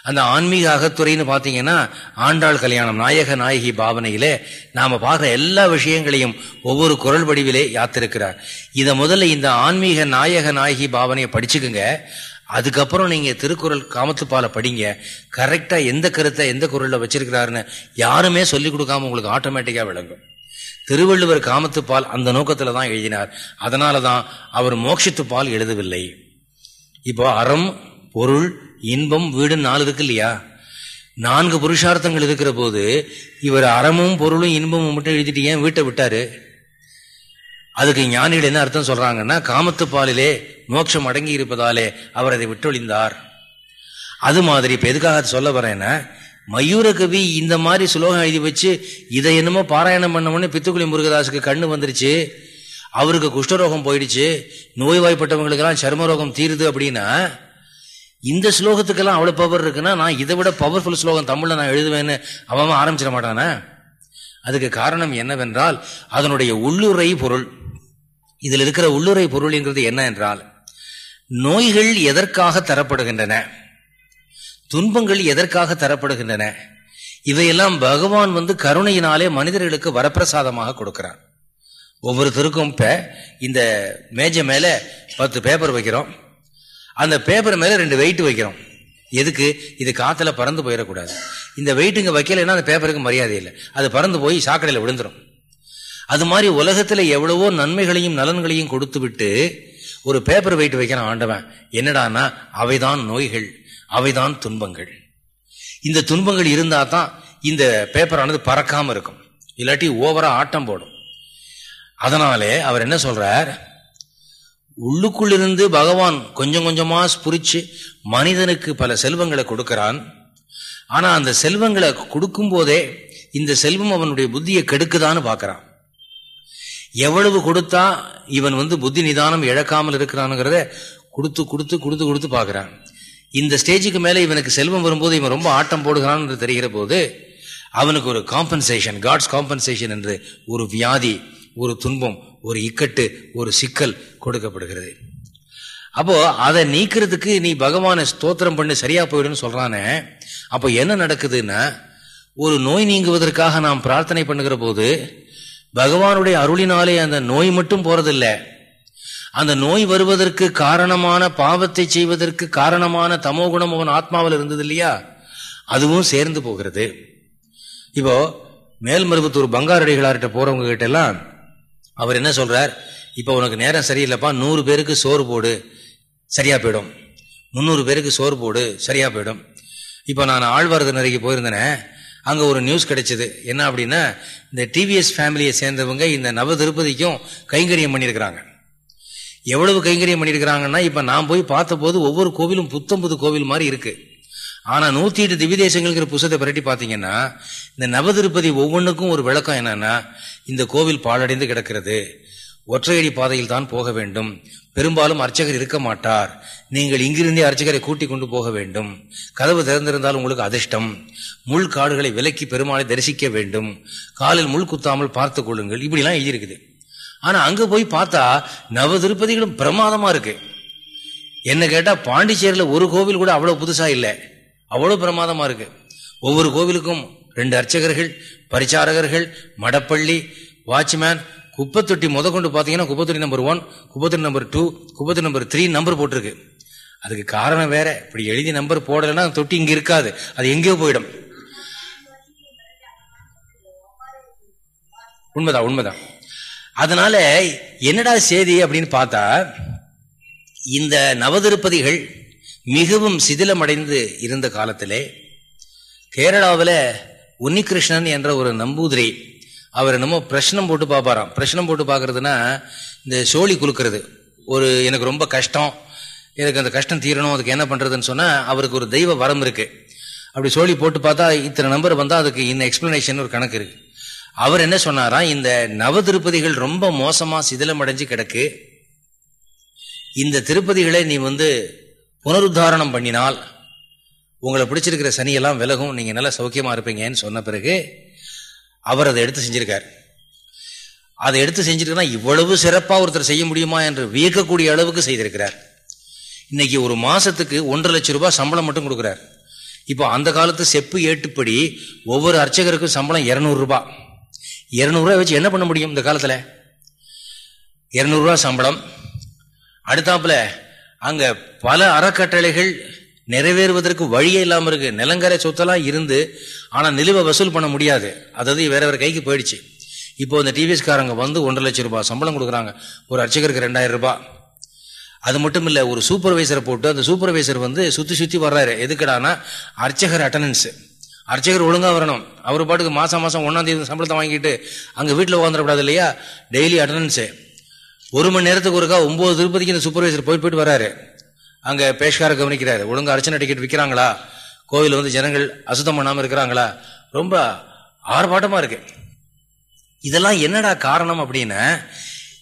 அந்த ஆன்மீக அகத்துறைன்னு பார்த்தீங்கன்னா ஆண்டாள் கல்யாணம் நாயக நாயகி பாவனையிலே நாம பார்க்குற எல்லா விஷயங்களையும் ஒவ்வொரு குரல் வடிவிலே யாத்திருக்கிறார். இதை முதல்ல இந்த ஆன்மீக நாயக நாயகி பாவனையை படிச்சுக்குங்க. அதுக்கப்புறம் நீங்க திருக்குறள் காமத்துப்பால படிங்க. கரெக்டா எந்த கருத்தை எந்த குரல்ல வச்சிருக்கிறாருன்னு யாருமே சொல்லிக் கொடுக்காம உங்களுக்கு ஆட்டோமேட்டிக்காக விளங்கும். திருவள்ளுவர் காமத்துப்பால் அந்த நோக்கத்துல தான் எழுதினார். அதனாலதான் அவர் மோட்சத்துப்பால் எழுதவில்லை. இப்போ அறம் பொருள் இன்பம் வீடு நாலு இருக்கு இல்லையா? நான்கு புருஷார்த்தங்கள் இருக்கிற போது இவர் அறமும் பொருளும் இன்பமும் மட்டும் எழுதிட்டு ஏன் வீட்டை விட்டாரு? அதுக்கு ஞானிகள் என்ன அர்த்தம் சொல்றாங்கன்னா காமத்து பாலிலே மோட்சம் அடங்கி இருப்பதாலே அவர் அதை விட்டொழிந்தார். அது மாதிரி இப்ப எதுக்காக சொல்ல வரேன்னா மயூர கவி இந்த மாதிரி சுலோகம் எழுதி வச்சு இதை என்னமோ பாராயணம் பண்ணவொடனே பித்துக்குளி முருகதாஸுக்கு கண்ணு வந்துருச்சு அவருக்கு குஷ்டரோகம் போயிடுச்சு நோய்வாய்ப்பட்டவங்களுக்கெல்லாம் சர்மரோகம் தீருது அப்படின்னா இந்த ஸ்லோகத்துக்கெல்லாம் அவ்வளவு பவர் இருக்குன்னா நான் இதை விட பவர்ஃபுல் ஸ்லோகம் தமிழ்ல நான் எழுதுவேன்னு அவன் ஆரம்பிச்சிட மாட்டானா? அதுக்கு காரணம் என்னவென்றால் அதனுடைய உள்ளுரை பொருள். இதில் இருக்கிற உள்ளுரை பொருள் என்கிறது என்ன என்றால் நோய்கள் எதற்காக தரப்படுகின்றன? துன்பங்கள் எதற்காக தரப்படுகின்றன? இவையெல்லாம் பகவான் வந்து கருணையினாலே மனிதர்களுக்கு வரப்பிரசாதமாக கொடுக்கிறான் ஒவ்வொருத்தருக்கும் இப்போ இந்த மேஜை மேலே பத்து பேப்பர் வைக்கிறோம். அந்த பேப்பர் மேலே ரெண்டு வெயிட் வைக்கிறோம். எதுக்கு? இது காற்றுல பறந்து போயிடக்கூடாது. இந்த வெயிட் இங்கே வைக்கலைன்னா அந்த பேப்பருக்கு மரியாதை இல்லை. அது பறந்து போய் சாக்கடையில் விழுந்துடும் அது மாதிரி உலகத்தில் எவ்வளவோ நன்மைகளையும் நலன்களையும் கொடுத்து விட்டு ஒரு பேப்பர் வெயிட் வைக்கிறான் ஆண்டவன். என்னடானா அவைதான் நோய்கள் அவைதான் துன்பங்கள். இந்த துன்பங்கள் இருந்தா தான் இந்த பேப்பரானது பறக்காம இருக்கும். இல்லாட்டி ஓவரா ஆட்டம் போடும். அதனாலே அவர் என்ன சொல்றார்? உள்ளுக்குள்ளிருந்து பகவான் கொஞ்சம் கொஞ்சமாக ஸ்புரிச்சு மனிதனுக்கு பல செல்வங்களை கொடுக்கிறான். ஆனால் அந்த செல்வங்களை கொடுக்கும் போதே இந்த செல்வம் அவனுடைய புத்தியை கெடுக்குதான்னு பார்க்கறான். எவ்வளவு கொடுத்தா இவன் வந்து புத்தி நிதானம் இழக்காமல் இருக்கிறானுங்கிறத கொடுத்து கொடுத்து கொடுத்து கொடுத்து பார்க்கறான். இந்த ஸ்டேஜுக்கு மேலே இவனுக்கு செல்வம் வரும்போது இவன் ரொம்ப ஆட்டம் போடுகிறான் தெரிகிற போது அவனுக்கு ஒரு காம்பன்சேஷன் காட்ஸ் காம்பன்சேஷன் என்று ஒரு வியாதி ஒரு துன்பம் ஒரு இக்கட்டு ஒரு சிக்கல் கொடுக்கப்படுகிறது. அப்போ அதை நீக்கிறதுக்கு நீ பகவானை ஸ்தோத்திரம் பண்ணி சரியா போயிடுன்னு சொல்றானே. அப்போ என்ன நடக்குதுன்னா ஒரு நோய் நீங்குவதற்காக நாம் பிரார்த்தனை பண்ணுகிற போது பகவானுடைய அருளினாலே அந்த நோய் மட்டும் போறதில்லை. அந்த நோய் வருவதற்கு காரணமான பாவத்தை செய்வதற்கு காரணமான தமோகுணம் அவன் ஆத்மாவில் இருந்தது இல்லையா? அதுவும் சேர்ந்து போகிறது. இப்போ மேல்மருவத்தூர் பங்காரடிகளார்கிட்ட போறவங்க கிட்ட எல்லாம் அவர் என்ன சொல்றார்? இப்போ உனக்கு நேரம் சரியில்லைப்பா நூறு பேருக்கு சோறு போடு சரியா போயிடும். முந்நூறு பேருக்கு சோறு போடு சரியா போயிடும். இப்போ நான் ஆழ்வார்தனரைக்கு போயிருந்தேனே அங்கே ஒரு நியூஸ் கிடைச்சிது. என்ன அப்படின்னா இந்த டிவிஎஸ் ஃபேமிலியை சேர்ந்தவங்க இந்த நவ திருப்பதிக்கும் கைங்கரியம் பண்ணியிருக்கிறாங்க. எவ்வளவு கைங்கரியம் பண்ணியிருக்கிறாங்கன்னா இப்போ நான் போய் பார்த்தபோது ஒவ்வொரு கோவிலும் புத்தம் புது கோவில் மாதிரி இருக்குது ஆனா நூத்தி எட்டு திவ்ய தேசங்கள்ங்கிற புஸ்தத்தை பரட்டி பாத்தீங்கன்னா இந்த நவதிருப்பதி ஒவ்வொன்றுக்கும் ஒரு விளக்கம் என்னன்னா இந்த கோவில் பாலடைந்து கிடக்கிறது. ஒற்றையடி பாதையில் தான் போக வேண்டும். பெரும்பாலும் அர்ச்சகர் இருக்க மாட்டார். நீங்கள் இங்கிருந்தே அர்ச்சகரை கூட்டி கொண்டு போக வேண்டும். கதவு திறந்திருந்தால் உங்களுக்கு அதிர்ஷ்டம். முள் காடுகளை விலக்கி பெருமாளை தரிசிக்க வேண்டும். காலில் முள் குத்தாமல் பார்த்து கொள்ளுங்கள். இப்படிலாம் எழுதியிருக்குது. ஆனா அங்க போய் பார்த்தா நவ திருப்பதிகளும் பிரமாதமா இருக்கு. என்ன கேட்டா பாண்டிச்சேரியில ஒரு கோவில் கூட அவ்வளவு புதுசா இல்லை. அவ்வளவு பிரமாதமா இருக்கு. ஒவ்வொரு கோவிலுக்கும் ரெண்டு அர்ச்சகர்கள் பரிச்சாரகர்கள் மடப்பள்ளி வாட்ச்மேன் குப்பத்தொட்டி முத கொண்டு பார்த்தீங்கன்னா குப்பத்தொட்டி நம்பர் ஒன் குப்பத்தொட்டி நம்பர் டூ குப்பத்தொட்டி நம்பர் த்ரீ நம்பர் போட்டிருக்கு. அதுக்கு காரணம் வேற. இப்படி எழுதி நம்பர் போடலைன்னா தொட்டி இங்க இருக்காது. அது எங்கேயோ போயிடும். உண்மைதான் உண்மைதான். அதனால என்னடா செய்தி அப்படின்னு பார்த்தா இந்த நவதிருப்பதிகள் மிகவும் சிதிலமடைந்து இருந்த காலத்திலே கேரளாவில் உன்னிகிருஷ்ணன் என்ற ஒரு நம்பூதிரி அவர் என்னமோ பிரச்சனம் போட்டு பார்ப்பாராம். பிரச்சனம் போட்டு பார்க்கறதுனா இந்த சோழி குலுக்கிறது. ஒரு எனக்கு ரொம்ப கஷ்டம். எனக்கு அந்த கஷ்டம் தீரணும் அதுக்கு என்ன பண்ணுறதுன்னு சொன்னால் அவருக்கு ஒரு தெய்வ வரம் இருக்கு. அப்படி சோழி போட்டு பார்த்தா இத்தனை நம்பர் வந்தால் அதுக்கு இந்த எக்ஸ்பிளனேஷன் ஒரு கணக்கு இருக்கு. அவர் என்ன சொன்னாராம் இந்த நவ திருப்பதிகள் ரொம்ப மோசமாக சிதிலமடைஞ்சு கிடக்கு. இந்த திருப்பதிகளை நீ வந்து புனருத்தாரணம் பண்ணினால் உங்களை பிடிச்சிருக்கிற சனியெல்லாம் விலகும். நீங்கள் நல்லா சௌக்கியமாக இருப்பீங்கன்னு சொன்ன பிறகு அவர் அதை எடுத்து செஞ்சிருக்கார். அதை எடுத்து செஞ்சிருக்கா இவ்வளவு சிறப்பாக ஒருத்தர் செய்ய முடியுமா என்று வியக்கக்கூடிய அளவுக்கு செய்திருக்கிறார். இன்னைக்கு ஒரு மாதத்துக்கு ஒன்றரை லட்சம் ரூபாய் சம்பளம் மட்டும் கொடுக்குறார். இப்போ அந்த காலத்து செப்பு ஏட்டுப்படி ஒவ்வொரு அர்ச்சகருக்கும் சம்பளம் இரநூறுபா இரநூறுவா வச்சு என்ன பண்ண முடியும் இந்த காலத்தில்? இரநூறுவா சம்பளம். அடுத்தாப்புல அங்க பல அறக்கட்டளைகள் நிறைவேறுவதற்கு வழியே இல்லாம இருக்கு. நிலங்கரை சொத்தெல்லாம் இருந்து ஆனா நிலுவை வசூல் பண்ண முடியாது. அதாவது வேற வேற கைக்கு போயிடுச்சு. இப்போ இந்த டிவிஎஸ் காரங்க வந்து ஒன்றரை லட்சம் ரூபாய் சம்பளம் கொடுக்குறாங்க. ஒரு அர்ச்சகருக்கு ரெண்டாயிரம் ரூபாய். அது மட்டும் இல்ல ஒரு சூப்பர்வைசரை போட்டு அந்த சூப்பர்வைசர் வந்து சுத்தி சுத்தி வர்றாரு. எதுக்கடானா அர்ச்சகர் அட்டண்டன்ஸ் அர்ச்சகர் ஒழுங்கா வரணும். அவர் பாட்டுக்கு மாசம் மாசம் ஒன்னாம் தேதி சம்பளத்தை வாங்கிட்டு அங்க வீட்டில் உட்காந்துடக்கூடாது இல்லையா? டெய்லி அட்டண்டன்ஸ் ஒரு மணி நேரத்துக்கு ஒருக்கா ஒன்பது திருப்பதிக்கு இந்த சூப்பர்வைசர் போய் போயிட்டு வராரு. அங்க பேஷ்கார கவனிக்கிறாரு. ஒழுங்கா அர்ச்சனை டிக்கெட் விற்கிறாங்களா கோவில் வந்து ஜனங்கள் அசுத்தம் பண்ணாம இருக்கிறாங்களா? ரொம்ப ஆர்ப்பாட்டமா இருக்கு. இதெல்லாம் என்னடா காரணம் அப்படின்னா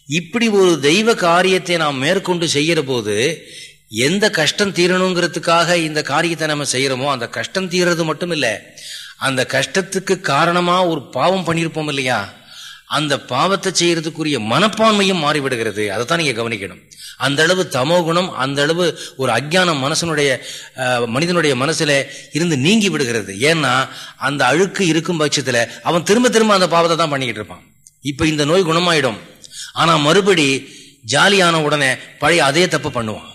இப்படி ஒரு தெய்வ காரியத்தை நாம் மேற்கொண்டு செய்யற போது எந்த கஷ்டம் தீரணுங்கிறதுக்காக இந்த காரியத்தை நம்ம செய்யறோமோ அந்த கஷ்டம் தீர்றது மட்டும் இல்ல அந்த கஷ்டத்துக்கு காரணமா ஒரு பாவம் பண்ணியிருப்போம் இல்லையா? அந்த பாவத்தை செய்யறதுக்குரிய மனப்பான்மையும் மாறிவிடுகிறது. அதைத்தான் நீங்க கவனிக்கணும். அந்த அளவு தமோ குணம் அந்த அளவு ஒரு அஜ்ஞானம் மனசனுடைய மனிதனுடைய மனசுல இருந்து நீங்கி விடுகிறது. ஏன்னா அந்த அழுக்கு இருக்கும் பட்சத்துல அவன் திரும்ப திரும்ப அந்த பாவத்தை தான் பண்ணிக்கிட்டு இருப்பான். இப்ப இந்த நோய் குணமாயிடும். ஆனா மறுபடி ஜாலியான உடனே பழைய அதே தப்பு பண்ணுவான்.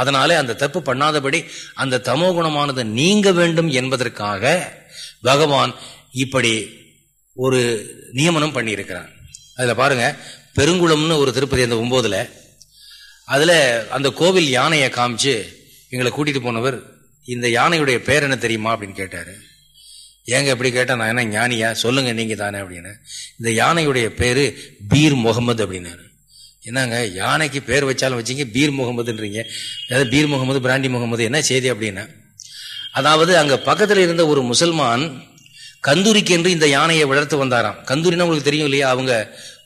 அதனால அந்த தப்பு பண்ணாதபடி அந்த தமோ குணமானது நீங்க வேண்டும் என்பதற்காக பகவான் இப்படி ஒரு நியமனம் பண்ணியிருக்கிறான். அதில் பாருங்க பெருங்குளம்னு ஒரு திருப்பதி அந்த ஒம்போதில் அதில் அந்த கோவில் யானையை காமிச்சு எங்களை கூட்டிகிட்டு போனவர் இந்த யானையுடைய பேர் என்ன தெரியுமா? அப்படின்னு கேட்டார். ஏங்க எப்படி கேட்டால் நான் என்ன ஞானியா? சொல்லுங்கள் நீங்கள் தானே? அப்படின்னு. இந்த யானையுடைய பேர் பீர் முகமது அப்படின்னாரு. என்னங்க யானைக்கு பேர் வச்சாலும் வச்சிங்க பீர் முகமதுன்றீங்க? அதாவது பீர் முகமது பிராண்டி முகமது என்ன செய்தி? அப்படின்னா அதாவது அங்கே பக்கத்தில் இருந்த ஒரு முசல்மான் கந்தூரிக்கு என்று இந்த யானையை வளர்த்து வந்தாராம். கந்தூரினா உங்களுக்கு தெரியும் இல்லையா? அவங்க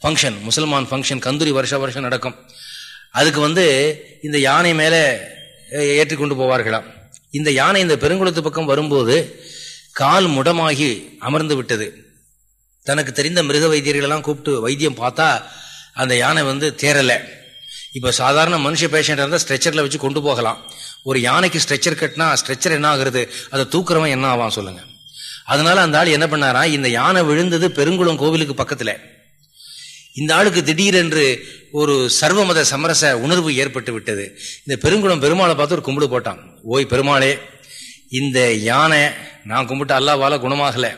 ஃபங்க்ஷன் முசல்மான் ஃபங்க்ஷன் கந்தூரி வருஷ வருஷம் நடக்கும். அதுக்கு வந்து இந்த யானை மேலே ஏற்றி கொண்டு போவார்களாம். இந்த யானை இந்த பெருங்குளத்து பக்கம் வரும்போது கால் முடமாகி அமர்ந்து விட்டது. தனக்கு தெரிந்த மிருக வைத்தியர்களெல்லாம் கூப்பிட்டு வைத்தியம் பார்த்தா அந்த யானை வந்து தேரலை இப்போ சாதாரண மனுஷ பேஷண்ட் இருந்தால் ஸ்ட்ரெச்சரில் வச்சு கொண்டு போகலாம். ஒரு யானைக்கு ஸ்ட்ரெச்சர் கட்டினா ஸ்ட்ரெச்சர் என்ன ஆகுறது? அதை தூக்குறவன் என்ன ஆவான் சொல்லுங்கள் அதனால அந்த ஆள் என்ன பண்ணாரா இந்த யானை விழுந்தது பெருங்குளம் கோவிலுக்கு பக்கத்தில். இந்த ஆளுக்கு திடீரென்று ஒரு சர்வமத சமரச உணர்வு ஏற்பட்டு விட்டது. இந்த பெருங்குளம் பெருமாளை பார்த்து ஒரு கும்பிடு போட்டான். ஓய் பெருமாளே இந்த யானை நான் கும்பிட்டு அல்லாவால குணமாகல.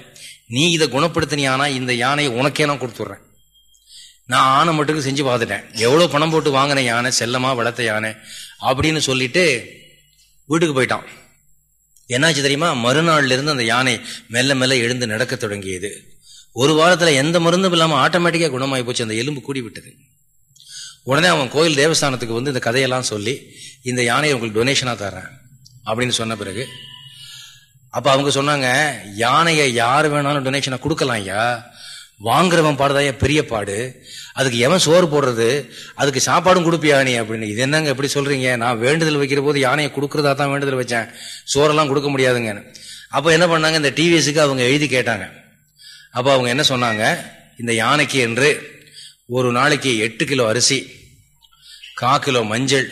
நீ இதை குணப்படுத்தினியானா இந்த யானையை உனக்கே நான் கொடுத்துட்றேன். நான் ஆனை மட்டுக்கு செஞ்சு பார்த்துட்டேன். எவ்வளோ பணம் போட்டு வாங்கின யானை செல்லமா வளர்த்த யானை அப்படின்னு சொல்லிட்டு வீட்டுக்கு போயிட்டான். என்னாச்சு தெரியுமா? மறுநாள்ல இருந்து அந்த யானை மெல்ல மெல்ல எழுந்து நடக்க தொடங்கியது. ஒரு வாரத்துல எந்த மருந்தும் இல்லாம ஆட்டோமேட்டிக்கா குணமாயி போச்சு. அந்த எலும்பு கூடி விட்டது உடனே அவன் கோயில் தேவஸ்தானத்துக்கு வந்து இந்த கதையெல்லாம் சொல்லி இந்த யானையை உங்களுக்கு டொனேஷனா தர்றேன் அப்படின்னு சொன்ன பிறகு அப்ப அவங்க சொன்னாங்க யானையை யார் வேணாலும் டொனேஷனை கொடுக்கலாம் ஐயா. வாங்குறவன் பாடுதாயா? பெரிய பாடு. அதுக்கு எவன் சோறு போடுறது? அதுக்கு சாப்பாடும் கொடுப்பியா நீ அப்படின்னு. இது என்னங்க எப்படி சொல்றீங்க? நான் வேண்டுதல் வைக்கிற போது யானையை கொடுக்கறதா தான் வேண்டுதல் வச்சேன். சோறெல்லாம் கொடுக்க முடியாதுங்க அப்போ என்ன பண்ணாங்க? இந்த டிவிஎஸ்க்கு அவங்க எழுதி கேட்டாங்க. அப்போ அவங்க என்ன சொன்னாங்க? இந்த யானைக்கு என்று ஒரு நாளைக்கு எட்டு கிலோ அரிசி கா கிலோ மஞ்சள்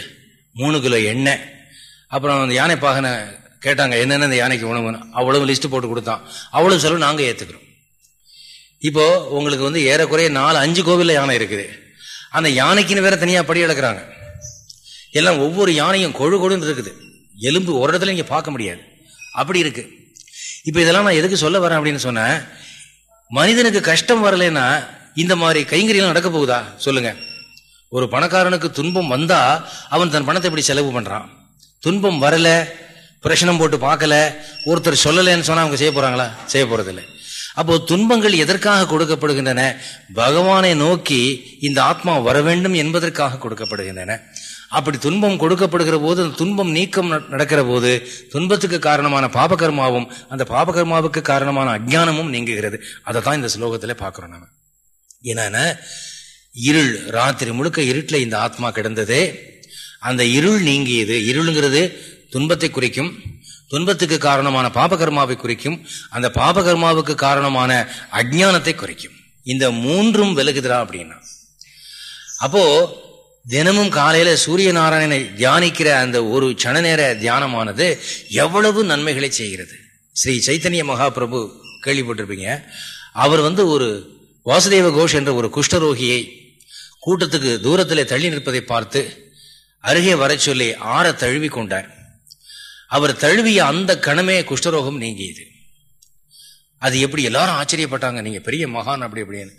மூணு கிலோ எண்ணெய். அப்புறம் அந்த யானை பாகனை கேட்டாங்க என்னென்ன இந்த யானைக்கு உணவுன்னு? அவ்வளவு லிஸ்ட் போட்டு கொடுத்தான். அவ்வளவு செலவு நாங்கள் ஏற்றுக்கிறோம் இப்போ உங்களுக்கு வந்து ஏறக்குறைய நாலு அஞ்சு கோவில்ல யானை இருக்குது. அந்த யானைக்குன்னு வேற தனியா படி எடுக்கிறாங்க. எல்லாம் ஒவ்வொரு யானையும் கொழு கொழுன்னு இருக்குது. எலும்பு ஒரு இடத்துல இங்க பார்க்க முடியாது. அப்படி இருக்கு. இப்போ இதெல்லாம் நான் எதுக்கு சொல்ல வரேன் அப்படின்னு சொன்னேன் மனிதனுக்கு கஷ்டம் வரலைன்னா இந்த மாதிரி கைங்கரியெல்லாம் நடக்க போகுதா? சொல்லுங்க. ஒரு பணக்காரனுக்கு துன்பம் வந்தா அவன் தன் பணத்தை எப்படி செலவு பண்றான்? துன்பம் வரல பிரச்சனம் போட்டு பார்க்கல ஒருத்தர் சொல்லலைன்னு சொன்னா அவங்க செய்ய போறாங்களா? செய்ய போறதில்லை. அப்போ துன்பங்கள் எதற்காக கொடுக்கப்படுகின்றன? பகவானை நோக்கி இந்த ஆத்மா வர வேண்டும் என்பதற்காக கொடுக்கப்படுகின்றன. அப்படி துன்பம் கொடுக்கப்படுகிற போது அந்த துன்பம் நீக்கம் நடக்கிற போது துன்பத்துக்கு காரணமான பாபகர்மாவும் அந்த பாபகர்மாவுக்கு காரணமான அஜானமும் நீங்குகிறது. அதை தான் இந்த ஸ்லோகத்துல பார்க்கிறோம் நாம. என்னன்னா? இருள். ராத்திரி முழுக்க இருட்டில் இந்த ஆத்மா கிடந்ததே. அந்த இருள் நீங்கியது. இருளுங்கிறது துன்பத்தை குறிக்கும் துன்பத்துக்கு காரணமான பாபகர்மாவை குறிக்கும் அந்த பாபகர்மாவுக்கு காரணமான அஜானத்தை குறிக்கும். இந்த மூன்றும் விலகுதுரா அப்படின்னா. அப்போ தினமும் காலையில சூரிய நாராயணனை தியானிக்கிற அந்த ஒரு சன நேர தியானமானது எவ்வளவு நன்மைகளை செய்கிறது. ஸ்ரீ சைத்தன்ய மகாபிரபு கேள்விப்பட்டிருப்பீங்க. அவர் வந்து ஒரு வாசுதேவ கோஷ் என்ற ஒரு குஷ்டரோகியை கூட்டத்துக்கு தூரத்தில் தள்ளி நிற்பதை பார்த்து அருகே வர சொல்லி ஆற தழுவி கொண்டார். அவர் தழுவிய அந்த கணமே குஷ்டரோகம் நீங்கியது. அது எப்படி எல்லாரும் ஆச்சரியப்பட்டாங்க நீங்க பெரிய மகான் அப்படி அப்படின்னு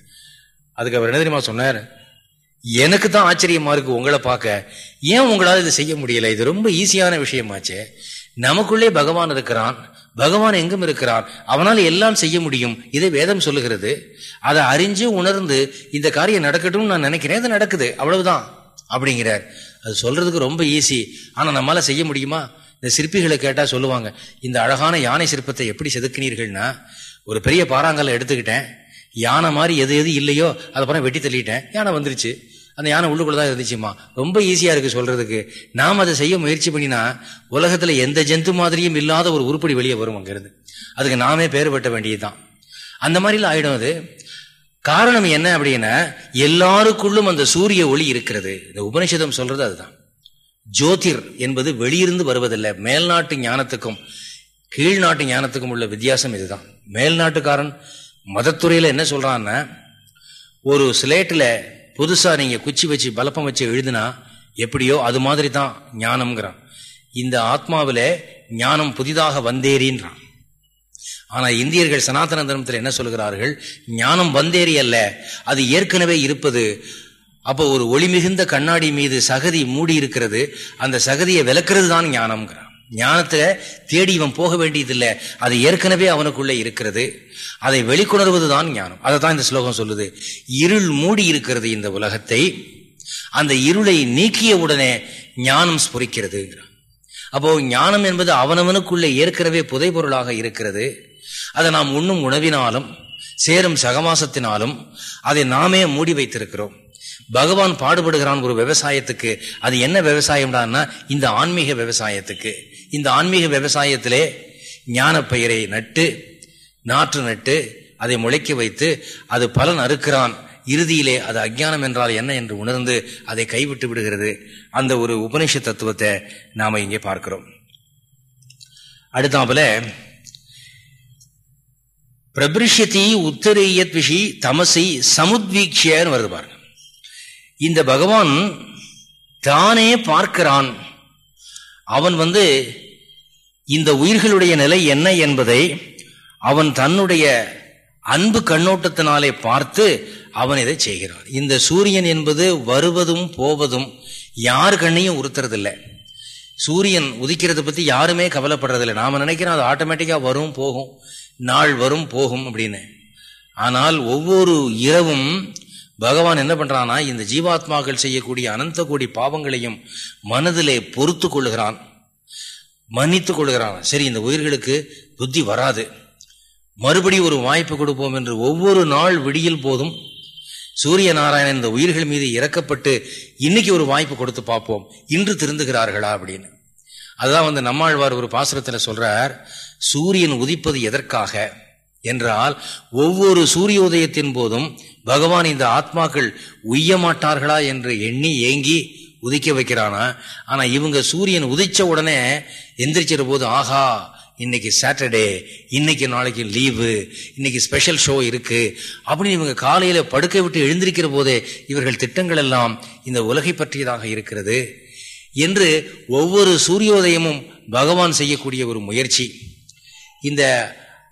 அதுக்கு அவர் என்ன தெரியுமா சொன்னார்? எனக்கு தான் ஆச்சரியமா இருக்கு உங்களை பார்க்க. ஏன் உங்களால் இதை செய்ய முடியல? இது ரொம்ப ஈஸியான விஷயமாச்சு. நமக்குள்ளே பகவான் இருக்கிறான். பகவான் எங்கும் இருக்கிறான். அவனால் எல்லாம் செய்ய முடியும். இதை வேதம் சொல்லுகிறது. அதை அறிஞ்சு உணர்ந்து இந்த காரியம் நடக்கட்டும் நான் நினைக்கிறேன். இது நடக்குது. அவ்வளவுதான். அப்படிங்கிறார். அது சொல்றதுக்கு ரொம்ப ஈஸி. ஆனா நம்மளால செய்ய முடியுமா? இந்த சிற்பிகளை கேட்டால் சொல்லுவாங்க இந்த அழகான யானை சிற்பத்தை எப்படி செதுக்கினீர்கள்னா ஒரு பெரிய பாறாங்கல்ல எடுத்துக்கிட்டேன் யானை மாதிரி எது எது இல்லையோ அதை படம் வெட்டி தள்ளிட்டேன் யானை வந்துருச்சு. அந்த யானை உள்ளுக்குள்ளதான் இருந்துச்சுமா ரொம்ப ஈஸியா இருக்கு சொல்றதுக்கு. நாம் அதை செய்ய முயற்சி பண்ணினா உலகத்துல எந்த ஜந்து மாதிரியும் இல்லாத ஒரு உருப்படி வெளியே வரும் அங்கிருந்து. அதுக்கு நாமே பேர் பெட்ட வேண்டியதுதான். அந்த மாதிரிலாம் ஆயிடும் அது. காரணம் என்ன அப்படின்னா எல்லாருக்குள்ளும் அந்த சூரிய ஒளி இருக்கிறது. இந்த உபனிஷதம் சொல்றது அதுதான். ஜோதிர் என்பது வெளியிருந்து வருவதில்லை. மேல்நாட்டு ஞானத்துக்கும் கீழ்நாட்டு ஞானத்துக்கும் உள்ள வித்தியாசம் இதுதான். மேல்நாட்டுக்காரன் மதத்துறையில என்ன சொல்றான்னா ஒரு ஸ்லேட்டில் புதுசா நீங்க குச்சி வச்சு பலப்பம் வச்சு எழுதுனா எப்படியோ அது மாதிரி தான் ஞானம்ங்கிறான். இந்த ஆத்மாவில ஞானம் புதிதாக வந்தேறின்றான். ஆனா இந்தியர்கள் சனாதன தர்மத்தில் என்ன சொல்கிறார்கள்? ஞானம் வந்தேறி அல்ல அது ஏற்கனவே இருப்பது அப்போ ஒரு ஒளி மிகுந்த கண்ணாடி மீது சகதி மூடி இருக்கிறது அந்த சகதியை விளக்குறது தான் ஞானம்ங்கிறான் ஞானத்தை தேடி இவன் போக வேண்டியதில்லை. அது ஏற்கனவே அவனுக்குள்ளே இருக்கிறது. அதை வெளிக்கொணர்வது தான் ஞானம். அதை தான் இந்த ஸ்லோகம் சொல்லுது. இருள் மூடி இருக்கிறது இந்த உலகத்தை. அந்த இருளை நீக்கிய உடனே ஞானம் ஸ்புரிக்கிறதுங்கிறான். அப்போ ஞானம் என்பது அவனவனுக்குள்ளே ஏற்கனவே புதைபொருளாக இருக்கிறது. அதை நாம் உண்ணும் உணவினாலும் சேரும் சகவாசத்தினாலும் அதை நாமே மூடி வைத்திருக்கிறோம். பகவான் பாடுபடுகிறான் ஒரு விவசாயத்துக்கு. அது என்ன விவசாயம்டான்னா இந்த ஆன்மீக விவசாயத்துக்கு. இந்த ஆன்மீக விவசாயத்திலே ஞான பயிரை நட்டு நாற்று நட்டு அதை முளைக்க வைத்து அது பலன் அறுக்கிறான். இறுதியிலே அது அஜ்ஞானம் என்றால் என்ன என்று உணர்ந்து அதை கைவிட்டு விடுகிறது. அந்த ஒரு உபனிஷ தத்துவத்தை நாம இங்கே பார்க்கிறோம். அடுத்தாப்புல பிரபிருஷதி உத்தரேயத் விஷி தமசி சமுத்வீக்ஷியன்னு வருது பாருங்க. இந்த பகவான் தானே பார்க்கிறான். அவன் வந்து இந்த உயிர்களுடைய நிலை என்ன என்பதை அவன் தன்னுடைய அன்பு கண்ணோட்டத்தினாலே பார்த்து அவன் இதை செய்கிறான். இந்த சூரியன் என்பது வருவதும் போவதும் யார் கண்ணையும் உறுத்துறதில்லை. சூரியன் உதிக்கிறத பற்றி யாருமே கவலைப்படுறதில்லை. நாம் நினைக்கிறோம் அது ஆட்டோமேட்டிக்காக வரும் போகும் நாள் வரும் போகும் அப்படின்னு. ஆனால் ஒவ்வொரு இரவும் பகவான் என்ன பண்றான்னா இந்த ஜீவாத்மாக்கள் செய்யக்கூடிய அனந்த கோடி பாவங்களையும் மனதிலே பொறுத்து கொள்ளுகிறான். மன்னித்து கொள்கிறான். சரி இந்த உயிர்களுக்கு புத்தி வராது. மறுபடி ஒரு வாய்ப்பு கொடுப்போம் என்று ஒவ்வொரு நாள் விடியில் போதும் சூரிய நாராயணன் இந்த உயிர்கள் மீது இறக்கப்பட்டு இன்னைக்கு ஒரு வாய்ப்பு கொடுத்து பார்ப்போம். இன்று திருந்துகிறார்களா அப்படின்னு. அதுதான் வந்து நம்மாழ்வார் ஒரு பாசுரத்தில் சொல்றார் சூரியன் உதிப்பது எதற்காக? என்றால் ஒவ்வொரு சூரிய உதயத்தின் போதும் பகவான் இந்த ஆத்மாக்கள் உய்ய மாட்டார்களா என்று எண்ணி ஏங்கி உதிக்க வைக்கிறானா? ஆனா இவங்க சூரியன் உதிச்ச உடனே எந்திரிச்சிட போது ஆஹா இன்னைக்கு சாட்டர்டே இன்னைக்கு நாளைக்கு லீவு இன்னைக்கு ஸ்பெஷல் ஷோ இருக்கு. அப்படின்னு இவங்க காலையில படுக்கை விட்டு எழுந்திருக்கிற போதே இவர்கள் திட்டங்கள் எல்லாம் இந்த உலகை பற்றியதாக இருக்கிறது என்று ஒவ்வொரு சூரியோதயமும் பகவான் செய்யக்கூடிய ஒரு முயற்சி. இந்த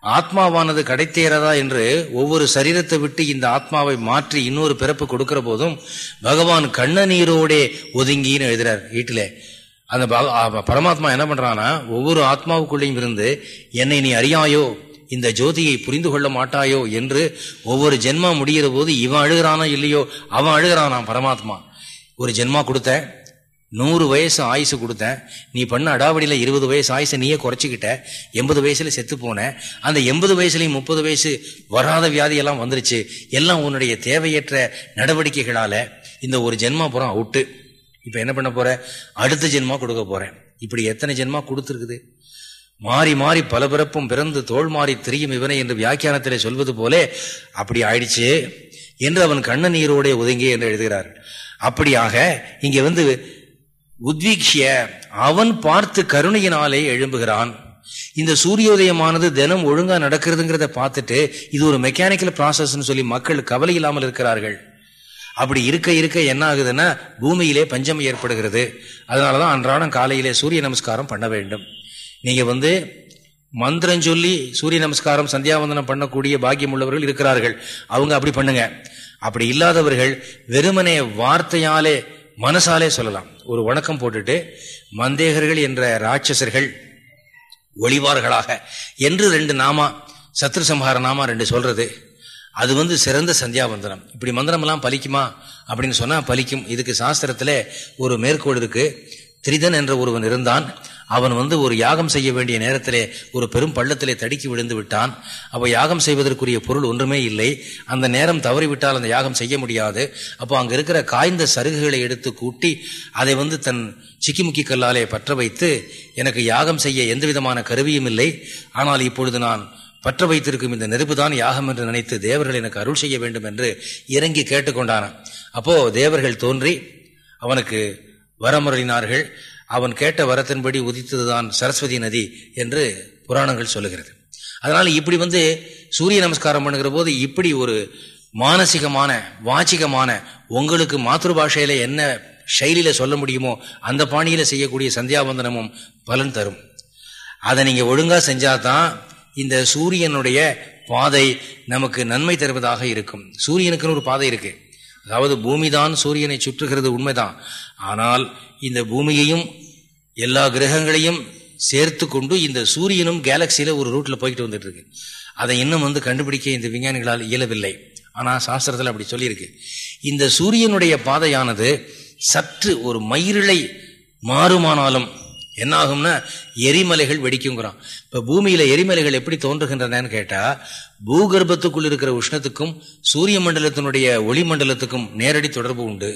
ஆத்மாவானது கடைத்தேறதா என்று ஒவ்வொரு சரீரத்தை விட்டு இந்த ஆத்மாவை மாற்றி இன்னொரு பிறப்பு கொடுக்கிற போதும் பகவான் கண்ண நீரோடே ஒதுங்கின்னு எழுதுறார் வீட்டிலே. அந்த பரமாத்மா என்ன பண்றானா ஒவ்வொரு ஆத்மாவுக்குள்ளேயும் இருந்து என்னை நீ அறியாயோ? இந்த ஜோதியை புரிந்து கொள்ள மாட்டாயோ? என்று ஒவ்வொரு ஜென்மா முடிகிற போது இவன் அழுகிறானா இல்லையோ? அவன் அழுகிறானா பரமாத்மா. ஒரு ஜென்மா கொடுத்தேன் நூறு வயசு ஆயுசு கொடுத்தேன் நீ பண்ண அடாவடியில் இருபது வயசு ஆயுசை நீயே குறைச்சிக்கிட்ட எண்பது வயசுல செத்து போனேன் அந்த எண்பது வயசுலையும் முப்பது வயசு வராத வியாதியெல்லாம் வந்துருச்சு எல்லாம் உன்னுடைய தேவையற்ற நடவடிக்கைகளால இந்த ஒரு ஜென்மா புறம் அவுட்டு. இப்ப என்ன பண்ண போற? அடுத்த ஜென்மா கொடுக்க போறேன். இப்படி எத்தனை ஜென்மா கொடுத்துருக்குது? மாறி மாறி பல பிறப்பும் பிறந்து தோல் மாறி திரியும் இவனை என்று வியாக்கியானத்திலே சொல்வது போலே அப்படி ஆயிடுச்சு என்று அவன் கண்ண நீரோடே ஒதுங்கி என்று எழுதுகிறார் அப்படியாக இங்க வந்து உத்வீக்ஷிய அவன் பார்த்து கருணையினாலே எழும்புகிறான். இந்த சூரியோதயமானது தினம் ஒழுங்கா நடக்கிறதுங்கிறத பார்த்துட்டு இது ஒரு மெக்கானிக்கல் ப்ராசஸ்ன்னு சொல்லி மக்கள் கவலை இல்லாமல் இருக்கிறார்கள். அப்படி இருக்க இருக்க என்ன ஆகுதுன்னா பூமியிலே பஞ்சம் ஏற்படுகிறது. அதனாலதான் அன்றாடம் காலையிலே சூரிய நமஸ்காரம் பண்ண வேண்டும். நீங்க வந்து மந்திரம் சொல்லி சூரிய நமஸ்காரம் சந்தியாவந்தனம் பண்ணக்கூடிய பாக்கியம் உள்ளவர்கள் இருக்கிறார்கள். அவங்க அப்படி பண்ணுங்க. அப்படி இல்லாதவர்கள் வெறுமனே வார்த்தையாலே மனசாலே சொல்லலாம். ஒரு வணக்கம் போட்டுட்டு மந்தேகர்கள் என்ற ராட்சசர்கள் ஒளிவார்களாக என்று ரெண்டு நாமா சத்ரு சம்ஹார நாமா ரெண்டு சொல்றது. அது வந்து சிறந்த சந்தியாவந்தனம். இப்படி மந்திரம் எல்லாம் பலிக்குமா? அப்படின்னு சொன்னா பலிக்கும். இதுக்கு சாஸ்திரத்துல ஒரு மேற்கோள் இருக்கு. திரிதன் என்ற ஒருவன் இருந்தான். அவன் வந்து ஒரு யாகம் செய்ய வேண்டிய நேரத்திலே ஒரு பெரும் பள்ளத்திலே தடுக்கி விழுந்து விட்டான். அப்போ யாகம் செய்வதற்குரிய பொருள் ஒன்றுமே இல்லை. அந்த நேரம் தவறிவிட்டால் அந்த யாகம் செய்ய முடியாது. அப்போ அங்கே இருக்கிற காய்ந்த சருகுகளை எடுத்து கூட்டி அதை வந்து தன் சிக்கிமுக்கி கல்லாலே பற்ற வைத்து எனக்கு யாகம் செய்ய எந்த விதமான கருவியும் இல்லை. ஆனால் இப்பொழுது நான் பற்ற வைத்திருக்கும் இந்த நெருப்பு தான் யாகம் என்று நினைத்து தேவர்கள் எனக்கு அருள் செய்ய வேண்டும் என்று இறங்கி கேட்டுக்கொண்டான அப்போ தேவர்கள் தோன்றி அவனுக்கு வரமுறையினார்கள் அவன் கேட்ட வரத்தின்படி உதித்ததுதான் சரஸ்வதி நதி என்று புராணங்கள் சொல்லுகிறது. அதனால் இப்படி வந்து சூரிய நமஸ்காரம் பண்ணுகிற போது இப்படி ஒரு மானசிகமான வாச்சிகமான உங்களுக்கு மாத்திரு பாஷையில என்ன சைலியில் சொல்ல முடியுமோ அந்த பாணியில செய்யக்கூடிய சந்தியாவந்தனமும் பலன் தரும். அதை நீங்க ஒழுங்கா செஞ்சாதான் இந்த சூரியனுடைய பாதை நமக்கு நன்மை தருவதாக இருக்கும். சூரியனுக்குன்னு ஒரு பாதை இருக்கு. அதாவது பூமிதான் சூரியனை சுற்றுகிறது உண்மைதான். ஆனால் இந்த பூமியையும் எல்லா கிரகங்களையும் சேர்த்து கொண்டு இந்த சூரியனும் கேலக்சியில ஒரு ரூட்ல போய்கிட்டு வந்துட்டு இருக்கு அதை இன்னும் வந்து கண்டுபிடிக்க இந்த விஞ்ஞானிகளால் இயலவில்லை. ஆனால் சாஸ்திரத்தில் அப்படி சொல்லியிருக்கு. இந்த சூரியனுடைய பாதையானது சற்று ஒரு மயிரிழை மாறுமானாலும் என்ன ஆகும்னா எரிமலைகள் வெடிக்குங்கிறான். இப்ப பூமியில எரிமலைகள் எப்படி தோன்றுகின்றனன்னு கேட்டா பூகர்ப்பத்துக்குள் இருக்கிற உஷ்ணத்துக்கும் சூரிய மண்டலத்தினுடைய ஒளிமண்டலத்துக்கும் நேரடி தொடர்பு உண்டு.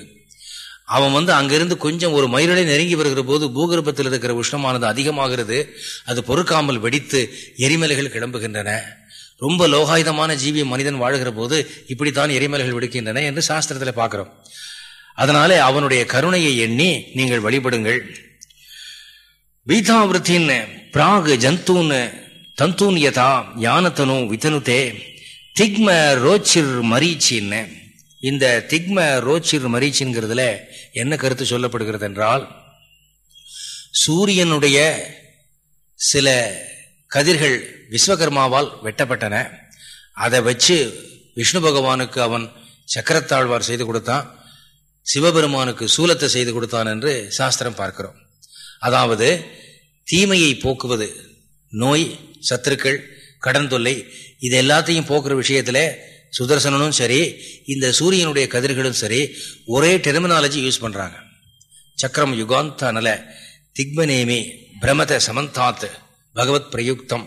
அவன் வந்து அங்கிருந்து கொஞ்சம் ஒரு மயிரலை நெருங்கி வருகிற போது பூகர்ப்பத்தில் இருக்கிற உஷ்ணமானது அதிகமாகிறது. அது பொறுக்காமல் வெடித்து எரிமலைகள் கிளம்புகின்றன. ரொம்ப லோகாயுதமான ஜீவிய மனிதன் வாழ்கிற போது இப்படித்தான் எரிமலைகள் வெடிக்கின்றன என்று சாஸ்திரத்தில் பார்க்கிறோம். அதனாலே அவனுடைய கருணையை எண்ணி நீங்கள் வழிபடுங்கள். பீதாவிருத்தின் பிராகு ஜந்தூன் தந்தூன் யதா யானத்தனு வித்தனுதே திக்ம ரோச்சிர் மரீச்சின்னு. இந்த திக்ம ரோச்சிர் மரீச்சின்கிறதுல என்ன கருத்து சொல்லப்படுகிறது என்றால் சூரியனுடைய சில கதிர்கள் விஸ்வகர்மாவால் வெட்டப்பட்டன. அதை வச்சு விஷ்ணு பகவானுக்கு அவன் சக்கரத்தாழ்வார் செய்து கொடுத்தான் சிவபெருமானுக்கு சூலத்தை செய்து கொடுத்தான் என்று சாஸ்திரம் பார்க்கிறோம். அதாவது தீமையை போக்குவது நோய் சத்துருக்கள் கடன் தொல்லை இது எல்லாத்தையும் போக்குற விஷயத்துல சுதர்சனனும் சரி இந்த சூரியனுடைய கதிர்களும் சரி ஒரே டெர்மினாலஜி யூஸ் பண்றாங்க. சக்கரம் யுகாந்த நல திக்மநேமி பிரமத சமந்தாத் பகவத் பிரயுக்தம்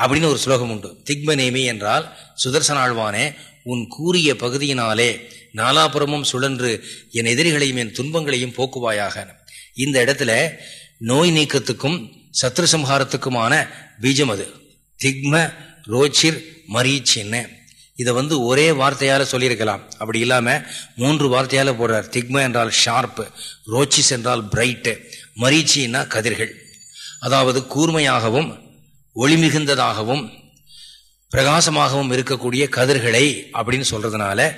அப்படின்னு ஒரு ஸ்லோகம் உண்டு. திக்மநேமி என்றால் சுதர்சன ஆழ்வானே உன் கூறிய பகுதியினாலே நாலாபுரமும் சுழன்று என் எதிரிகளையும் என் துன்பங்களையும் போக்குவாயாக. இந்த இடத்துல நோய் நீக்கத்துக்கும் சத்ரு சம்ஹாரத்துக்குமான பீஜம் அது. திக்ம ரோச்சிர் மரீச்சின்னு. இதை வந்து ஒரே வார்த்தையால சொல்லியிருக்கலாம். அப்படி இல்லாம மூன்று வார்த்தையால போடுறார். திக்ம என்றால் ஷார்ப்பு ரோச்சிஸ் என்றால் பிரைட்டு மரீச்சின்னா கதிர்கள். அதாவது கூர்மையாகவும் ஒளிமிகுந்ததாகவும் பிரகாசமாகவும் இருக்கக்கூடிய கதிர்களை அப்படின்னு சொல்றதுனால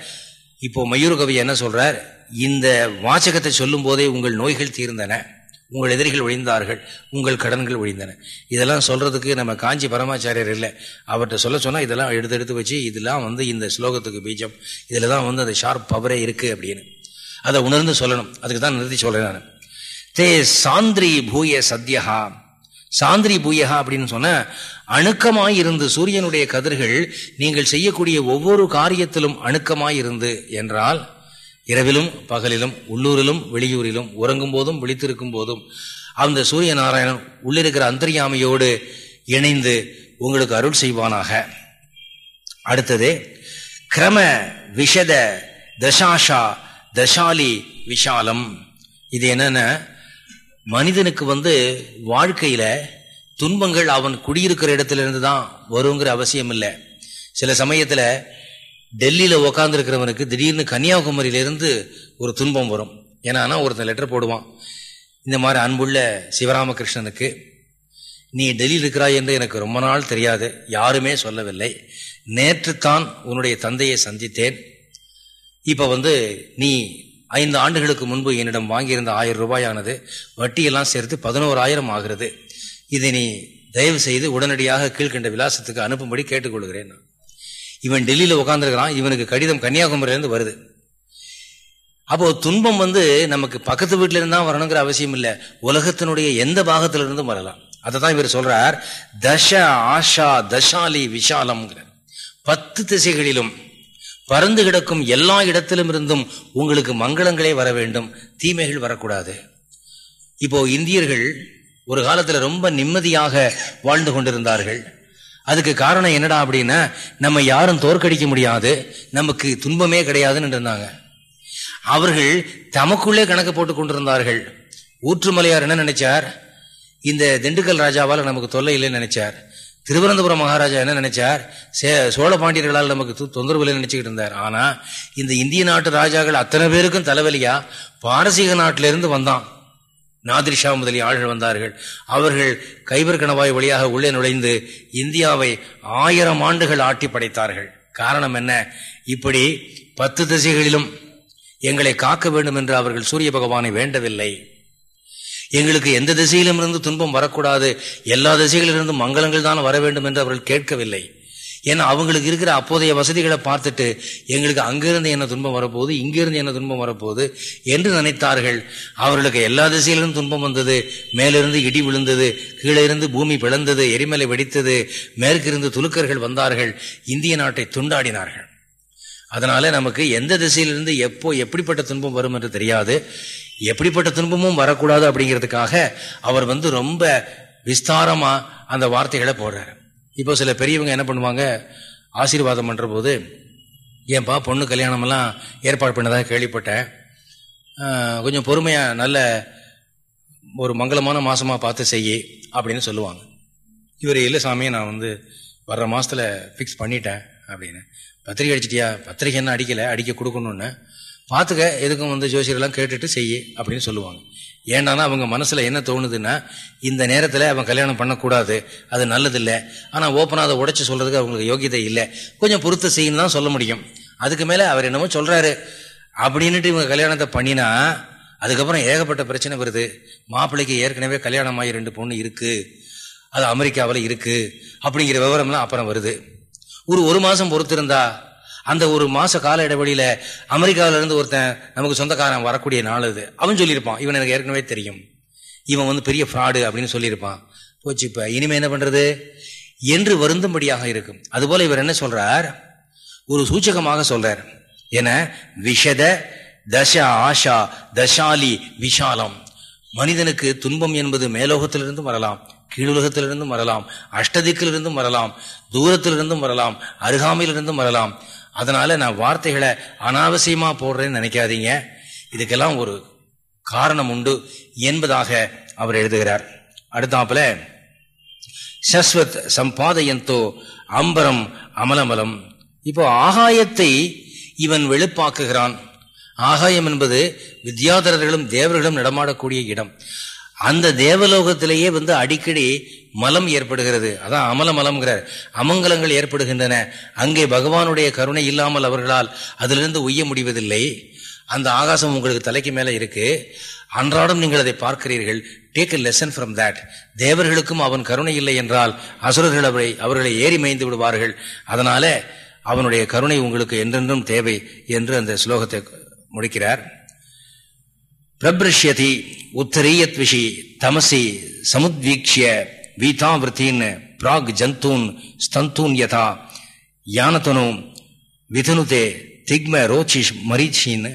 இப்போ மயூரகவி என்ன சொல்றார்? இந்த வாசகத்தை சொல்லும் போதே உங்கள் நோய்கள் தீர்ந்தன. உங்கள் எதிரிகள் ஒழிந்தார்கள் உங்கள் கடன்கள் ஒழிந்தன. இதெல்லாம் சொல்றதுக்கு நம்ம காஞ்சி பரமாச்சாரியர் இல்லை. அவர்கிட்ட சொல்ல சொன்னா இதெல்லாம் எடுத்து எடுத்து வச்சு இதெல்லாம் வந்து இந்த ஸ்லோகத்துக்கு பீஜம் இதுல தான் வந்து அந்த ஷார்ப் பவரே இருக்கு அப்படின்னு. அதை உணர்ந்து சொல்லணும். அதுக்கு தான் நிறுத்தி சொல்றேன் நான். தே சாந்திரி பூய சத்யஹா. சாந்திரி பூயகா அப்படின்னு சொன்ன அணுக்கமாய் இருந்து சூரியனுடைய கதிர்கள் நீங்கள் செய்யக்கூடிய ஒவ்வொரு காரியத்திலும் அணுக்கமாய் இருந்து என்றால் இரவிலும் பகலிலும் உள்ளூரிலும் வெளியூரிலும் உறங்கும் போதும் விழித்திருக்கும் போதும் அந்த சூரிய நாராயணன் உள்ளிருக்கிற அந்தரியாமையோடு இணைந்து உங்களுக்கு அருள் செய்வானாக. அடுத்தது கிரம விஷத தசாஷா தசாலி விஷாலம். இது என்னென்ன மனிதனுக்கு வந்து வாழ்க்கையில துன்பங்கள் அவன் குடியிருக்கிற இடத்துல இருந்து தான் வருங்கிற அவசியம் இல்லை சில சமயத்தில் டெல்லியில உக்காந்துருக்கிறவனுக்கு திடீர்னு கன்னியாகுமரியிலிருந்து ஒரு துன்பம் வரும். ஏன்னா ஒருத்தன் லெட்டர் போடுவான். இந்த மாதிரி அன்புள்ள சிவராமகிருஷ்ணனுக்கு நீ டெல்லியில் இருக்கிறாய் என்று எனக்கு ரொம்ப நாள் தெரியாது. யாருமே சொல்லவில்லை. நேற்று தான் உன்னுடைய தந்தையை சந்தித்தேன். இப்போ வந்து நீ ஐந்து ஆண்டுகளுக்கு முன்பு என்னிடம் வாங்கியிருந்த ஆயிரம் ரூபாயானது வட்டியெல்லாம் சேர்த்து பதினோராயிரம் ஆகிறது. இதை நீ தயவு செய்து உடனடியாக கீழ்கண்ட விலாசத்துக்கு அனுப்பும்படி கேட்டுக்கொள்கிறேன். இவன் டெல்லியில உட்காந்துருக்கிறான் இவனுக்கு கடிதம் கன்னியாகுமரியிலிருந்து வருது. அப்போ துன்பம் வந்து நமக்கு பக்கத்து வீட்டில இருந்தா வரணுங்கிற அவசியம் இல்லை. உலகத்தினுடைய எந்த பாகத்திலிருந்தும் வரலாம். அதை தான் இவர் சொல்றார் தச ஆஷா தசாலி விஷாலம் பத்து திசைகளிலும் பறந்து கிடக்கும் எல்லா இடத்திலும் இருந்தும் உங்களுக்கு மங்களங்களே வர வேண்டும். தீமைகள் வரக்கூடாது. இப்போ இந்தியர்கள் ஒரு காலத்துல ரொம்ப நிம்மதியாக வாழ்ந்து கொண்டிருந்தார்கள். அதுக்கு காரணம் என்னடா அப்படின்னா நம்ம யாரும் தோற்கடிக்க முடியாது நமக்கு துன்பமே கிடையாதுன்னு இருந்தாங்க அவர்கள் தமக்குள்ளே கணக்கு போட்டு கொண்டிருந்தார்கள். ஊற்றுமலையார் என்ன நினைச்சார்? இந்த திண்டுக்கல் ராஜாவால் நமக்கு தொல்லை இல்லைன்னு நினைச்சார். திருவனந்தபுரம் மகாராஜா என்ன நினைச்சார்? சோழ பாண்டியர்களால் நமக்கு தொந்தரவு இல்லைன்னு நினைச்சுக்கிட்டு இருந்தார். ஆனா இந்த இந்திய நாட்டு ராஜாக்கள் அத்தனை பேருக்கும் தலைவலியா? பாரசீக நாட்டிலிருந்து வந்தான். நாதிரிஷா முதலிய ஆள்கள் வந்தார்கள். அவர்கள் கைவர் கணவாய் வழியாக உள்ளே நுழைந்து இந்தியாவை ஆயிரம் ஆண்டுகள் ஆட்டி படைத்தார்கள். காரணம் என்ன? இப்படி பத்து திசைகளிலும் எங்களை காக்க வேண்டும் என்று அவர்கள் சூரிய பகவானை வேண்டவில்லை. எங்களுக்கு எந்த திசையிலும் இருந்து துன்பம் வரக்கூடாது. எல்லா திசைகளிலிருந்தும் மங்களங்கள் தான் வர வேண்டும் என்று அவர்கள் கேட்கவில்லை. ஏன்னா அவங்களுக்கு இருக்கிற அப்போதைய வசதிகளை பார்த்துட்டு எங்களுக்கு அங்கிருந்து என்ன துன்பம் வரப்போகுது இங்கிருந்து என்ன துன்பம் வரப்போகுது என்று நினைத்தார்கள். அவர்களுக்கு எல்லா திசையிலும் துன்பம் வந்தது. மேலிருந்து இடி விழுந்தது கீழே இருந்து பூமி பிளந்தது எரிமலை வெடித்தது மேற்கிருந்து துலுக்கர்கள் வந்தார்கள் இந்திய நாட்டை துண்டாடினார்கள். அதனால நமக்கு எந்த திசையிலிருந்து எப்போ எப்படிப்பட்ட துன்பம் வரும் என்று தெரியாது. எப்படிப்பட்ட துன்பமும் வரக்கூடாது அப்படிங்கிறதுக்காக அவர் வந்து ரொம்ப விஸ்தாரமா அந்த வார்த்தைகளை போடுறாரு. இப்போ சில பெரியவங்க என்ன பண்ணுவாங்க? ஆசீர்வாதம் பண்ணுற போது ஏன்பா பொண்ணு கல்யாணமெல்லாம் ஏற்பாடு பண்ணதாக கேள்விப்பட்டேன். கொஞ்சம் பொறுமையாக நல்ல ஒரு மங்களமான மாதமாக பார்த்து செய்யி அப்படின்னு சொல்லுவாங்க. இவர் இல்லை சாமியை நான் வந்து வர்ற மாதத்தில் ஃபிக்ஸ் பண்ணிட்டேன் அப்படின்னு. பத்திரிக்கை அடிச்சிட்டியா? பத்திரிக்கை என்ன அடிக்கலை அடிக்க கொடுக்கணுன்னு பார்த்துக்க எதுக்கும் வந்து ஜோசியரெல்லாம் கேட்டுட்டு செய்யி அப்படின்னு சொல்லுவாங்க. ஏன்னா அவங்க மனசுல என்ன தோணுதுன்னா இந்த நேரத்துல அவன் கல்யாணம் பண்ணக்கூடாது அது நல்லதில்லை. ஆனா ஓப்பனா அதை உடைச்சு சொல்றதுக்கு அவங்களுக்கு யோகியதை இல்லை. கொஞ்சம் பொறுத்து செய்யணும் தான் சொல்ல முடியும். அதுக்கு மேல அவர் என்னமோ சொல்றாரு. அப்படின்னுட்டு இவங்க கல்யாணத்தை பண்ணினா அதுக்கப்புறம் ஏகப்பட்ட பிரச்சனை வருது. மாப்பிள்ளைக்கு ஏற்கனவே கல்யாணம் ஆகி ரெண்டு பொண்ணு இருக்கு. அது அமெரிக்காவில் இருக்கு. அப்படிங்கிற விவரம்லாம் அப்புறம் வருது. ஒரு ஒரு மாசம் பொறுத்திருந்தா அந்த ஒரு மாச கால இடைவெளியில அமெரிக்காவில இருந்து ஒருத்தன் நமக்கு சொந்தக்காரன் வரக்கூடிய நாள் அது. அவன் சொல்லியிருப்பான் இவன் எனக்கு ஏற்கனவே தெரியும். இவன் வந்து பெரிய ஃப்ராடு அப்படின்னு சொல்லியிருப்பான். போச்சு இப்ப. இனிமே என்ன பண்றது? என்று வருந்தும்படியாக இருக்கும். அதுபோல இவர் என்ன சொல்றார்? ஒரு சூச்சகமாக சொல்றார். என விஷத தச ஆஷா தசாலி விஷாலம். மனிதனுக்கு துன்பம் என்பது மேலோகத்திலிருந்தும் வரலாம் கீழுலகத்திலிருந்தும் வரலாம் அஷ்டதிக்கிலிருந்தும் வரலாம் தூரத்திலிருந்தும் வரலாம் அருகாமையிலிருந்தும் வரலாம். அதனால நான் வார்த்தைகளை அனாவசியமா போடுறேன்னு நினைக்காதீங்க. இதுக்கெல்லாம் ஒரு காரணம் உண்டு என்பதாக அவர் எழுதுகிறார். அடுத்தாப்புல சஸ்வத் சம்பாதயந்தோ அம்பரம் அமலமலம். இப்போ ஆகாயத்தை இவன் வெளுப்பாக்குகிறான். ஆகாயம் என்பது வித்யாதரர்களும் தேவர்களும் நடமாடக்கூடிய இடம். அந்த தேவலோகத்திலேயே வந்து அடிக்கடி மலம் ஏற்படுகிறது. அதான் அமல மலம்ங்கிறார். அமங்கலங்கள் ஏற்படுகின்றன. அங்கே பகவானுடைய கருணை இல்லாமல் அவர்களால் அதிலிருந்து உய்ய முடிவதில்லை. அந்த ஆகாசம் உங்களுக்கு தலைக்கு மேல இருக்கு. அன்றாடம் நீங்கள் அதை பார்க்கிறீர்கள். Take a lesson from that தேவர்களுக்கும் அவன் கருணை இல்லை என்றால் அசுரர்கள் அவரை அவர்களை ஏறி மேய்ந்து விடுவார்கள். அதனால அவனுடைய கருணை உங்களுக்கு என்றென்றும் தேவை என்று அந்த ஸ்லோகத்தை முடிக்கிறார். பிரபிருஷ்யதி உத்தரீயத் விஷி தமசி சமுத்வீக்ஷிய வீதாவிருத்தீன் பிராக் ஜந்தூன் ஸ்தந்தூன் யதா யானதனு விதனுதே திக்ம ரோச்சிஷ் மரீச்சின்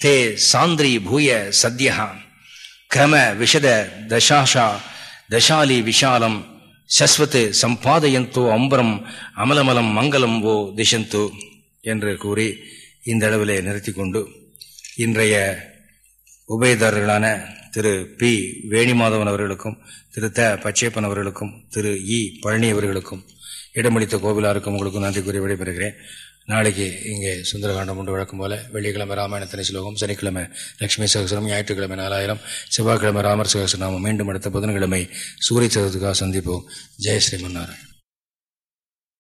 தே சாந்திரி பூய சத்யா கிரம விஷத தசாஷா தசாலி விஷாலம் சஸ்வத் சம்பாதயந்தோ அம்பரம் அமலமலம் மங்களம் ஓ திசந்து என்று கூறி இந்த அளவிலே நிறுத்தி கொண்டு இன்றைய உபயதாரர்களான திரு பி. வேணிமாதவன் அவர்களுக்கும் திரு. த. பச்சையப்பன் அவர்களுக்கும் திரு. இ. பழனி அவர்களுக்கும் இடமளித்த கோவிலாருக்கும் உங்களுக்கும் நன்றி கூறி விடைபெறுகிறேன். நாளைக்கு இங்கே சுந்தரகாண்டம் உண்டு வழக்கம் போல வெள்ளிக்கிழமை ராமாயண தனி ஸ்லோகம் சனிக்கிழமை லட்சுமி சகசரம் ஞாயிற்றுக்கிழமை நாலாயிரம் செவ்வாய்க்கிழமை ராமர் சகசரநாமம். மீண்டும் அடுத்த புதன்கிழமை சூரிய சதுர்த்துக்காக சந்திப்போம். ஜெயஸ்ரீ ஸ்ரீமன்னாராயணன்.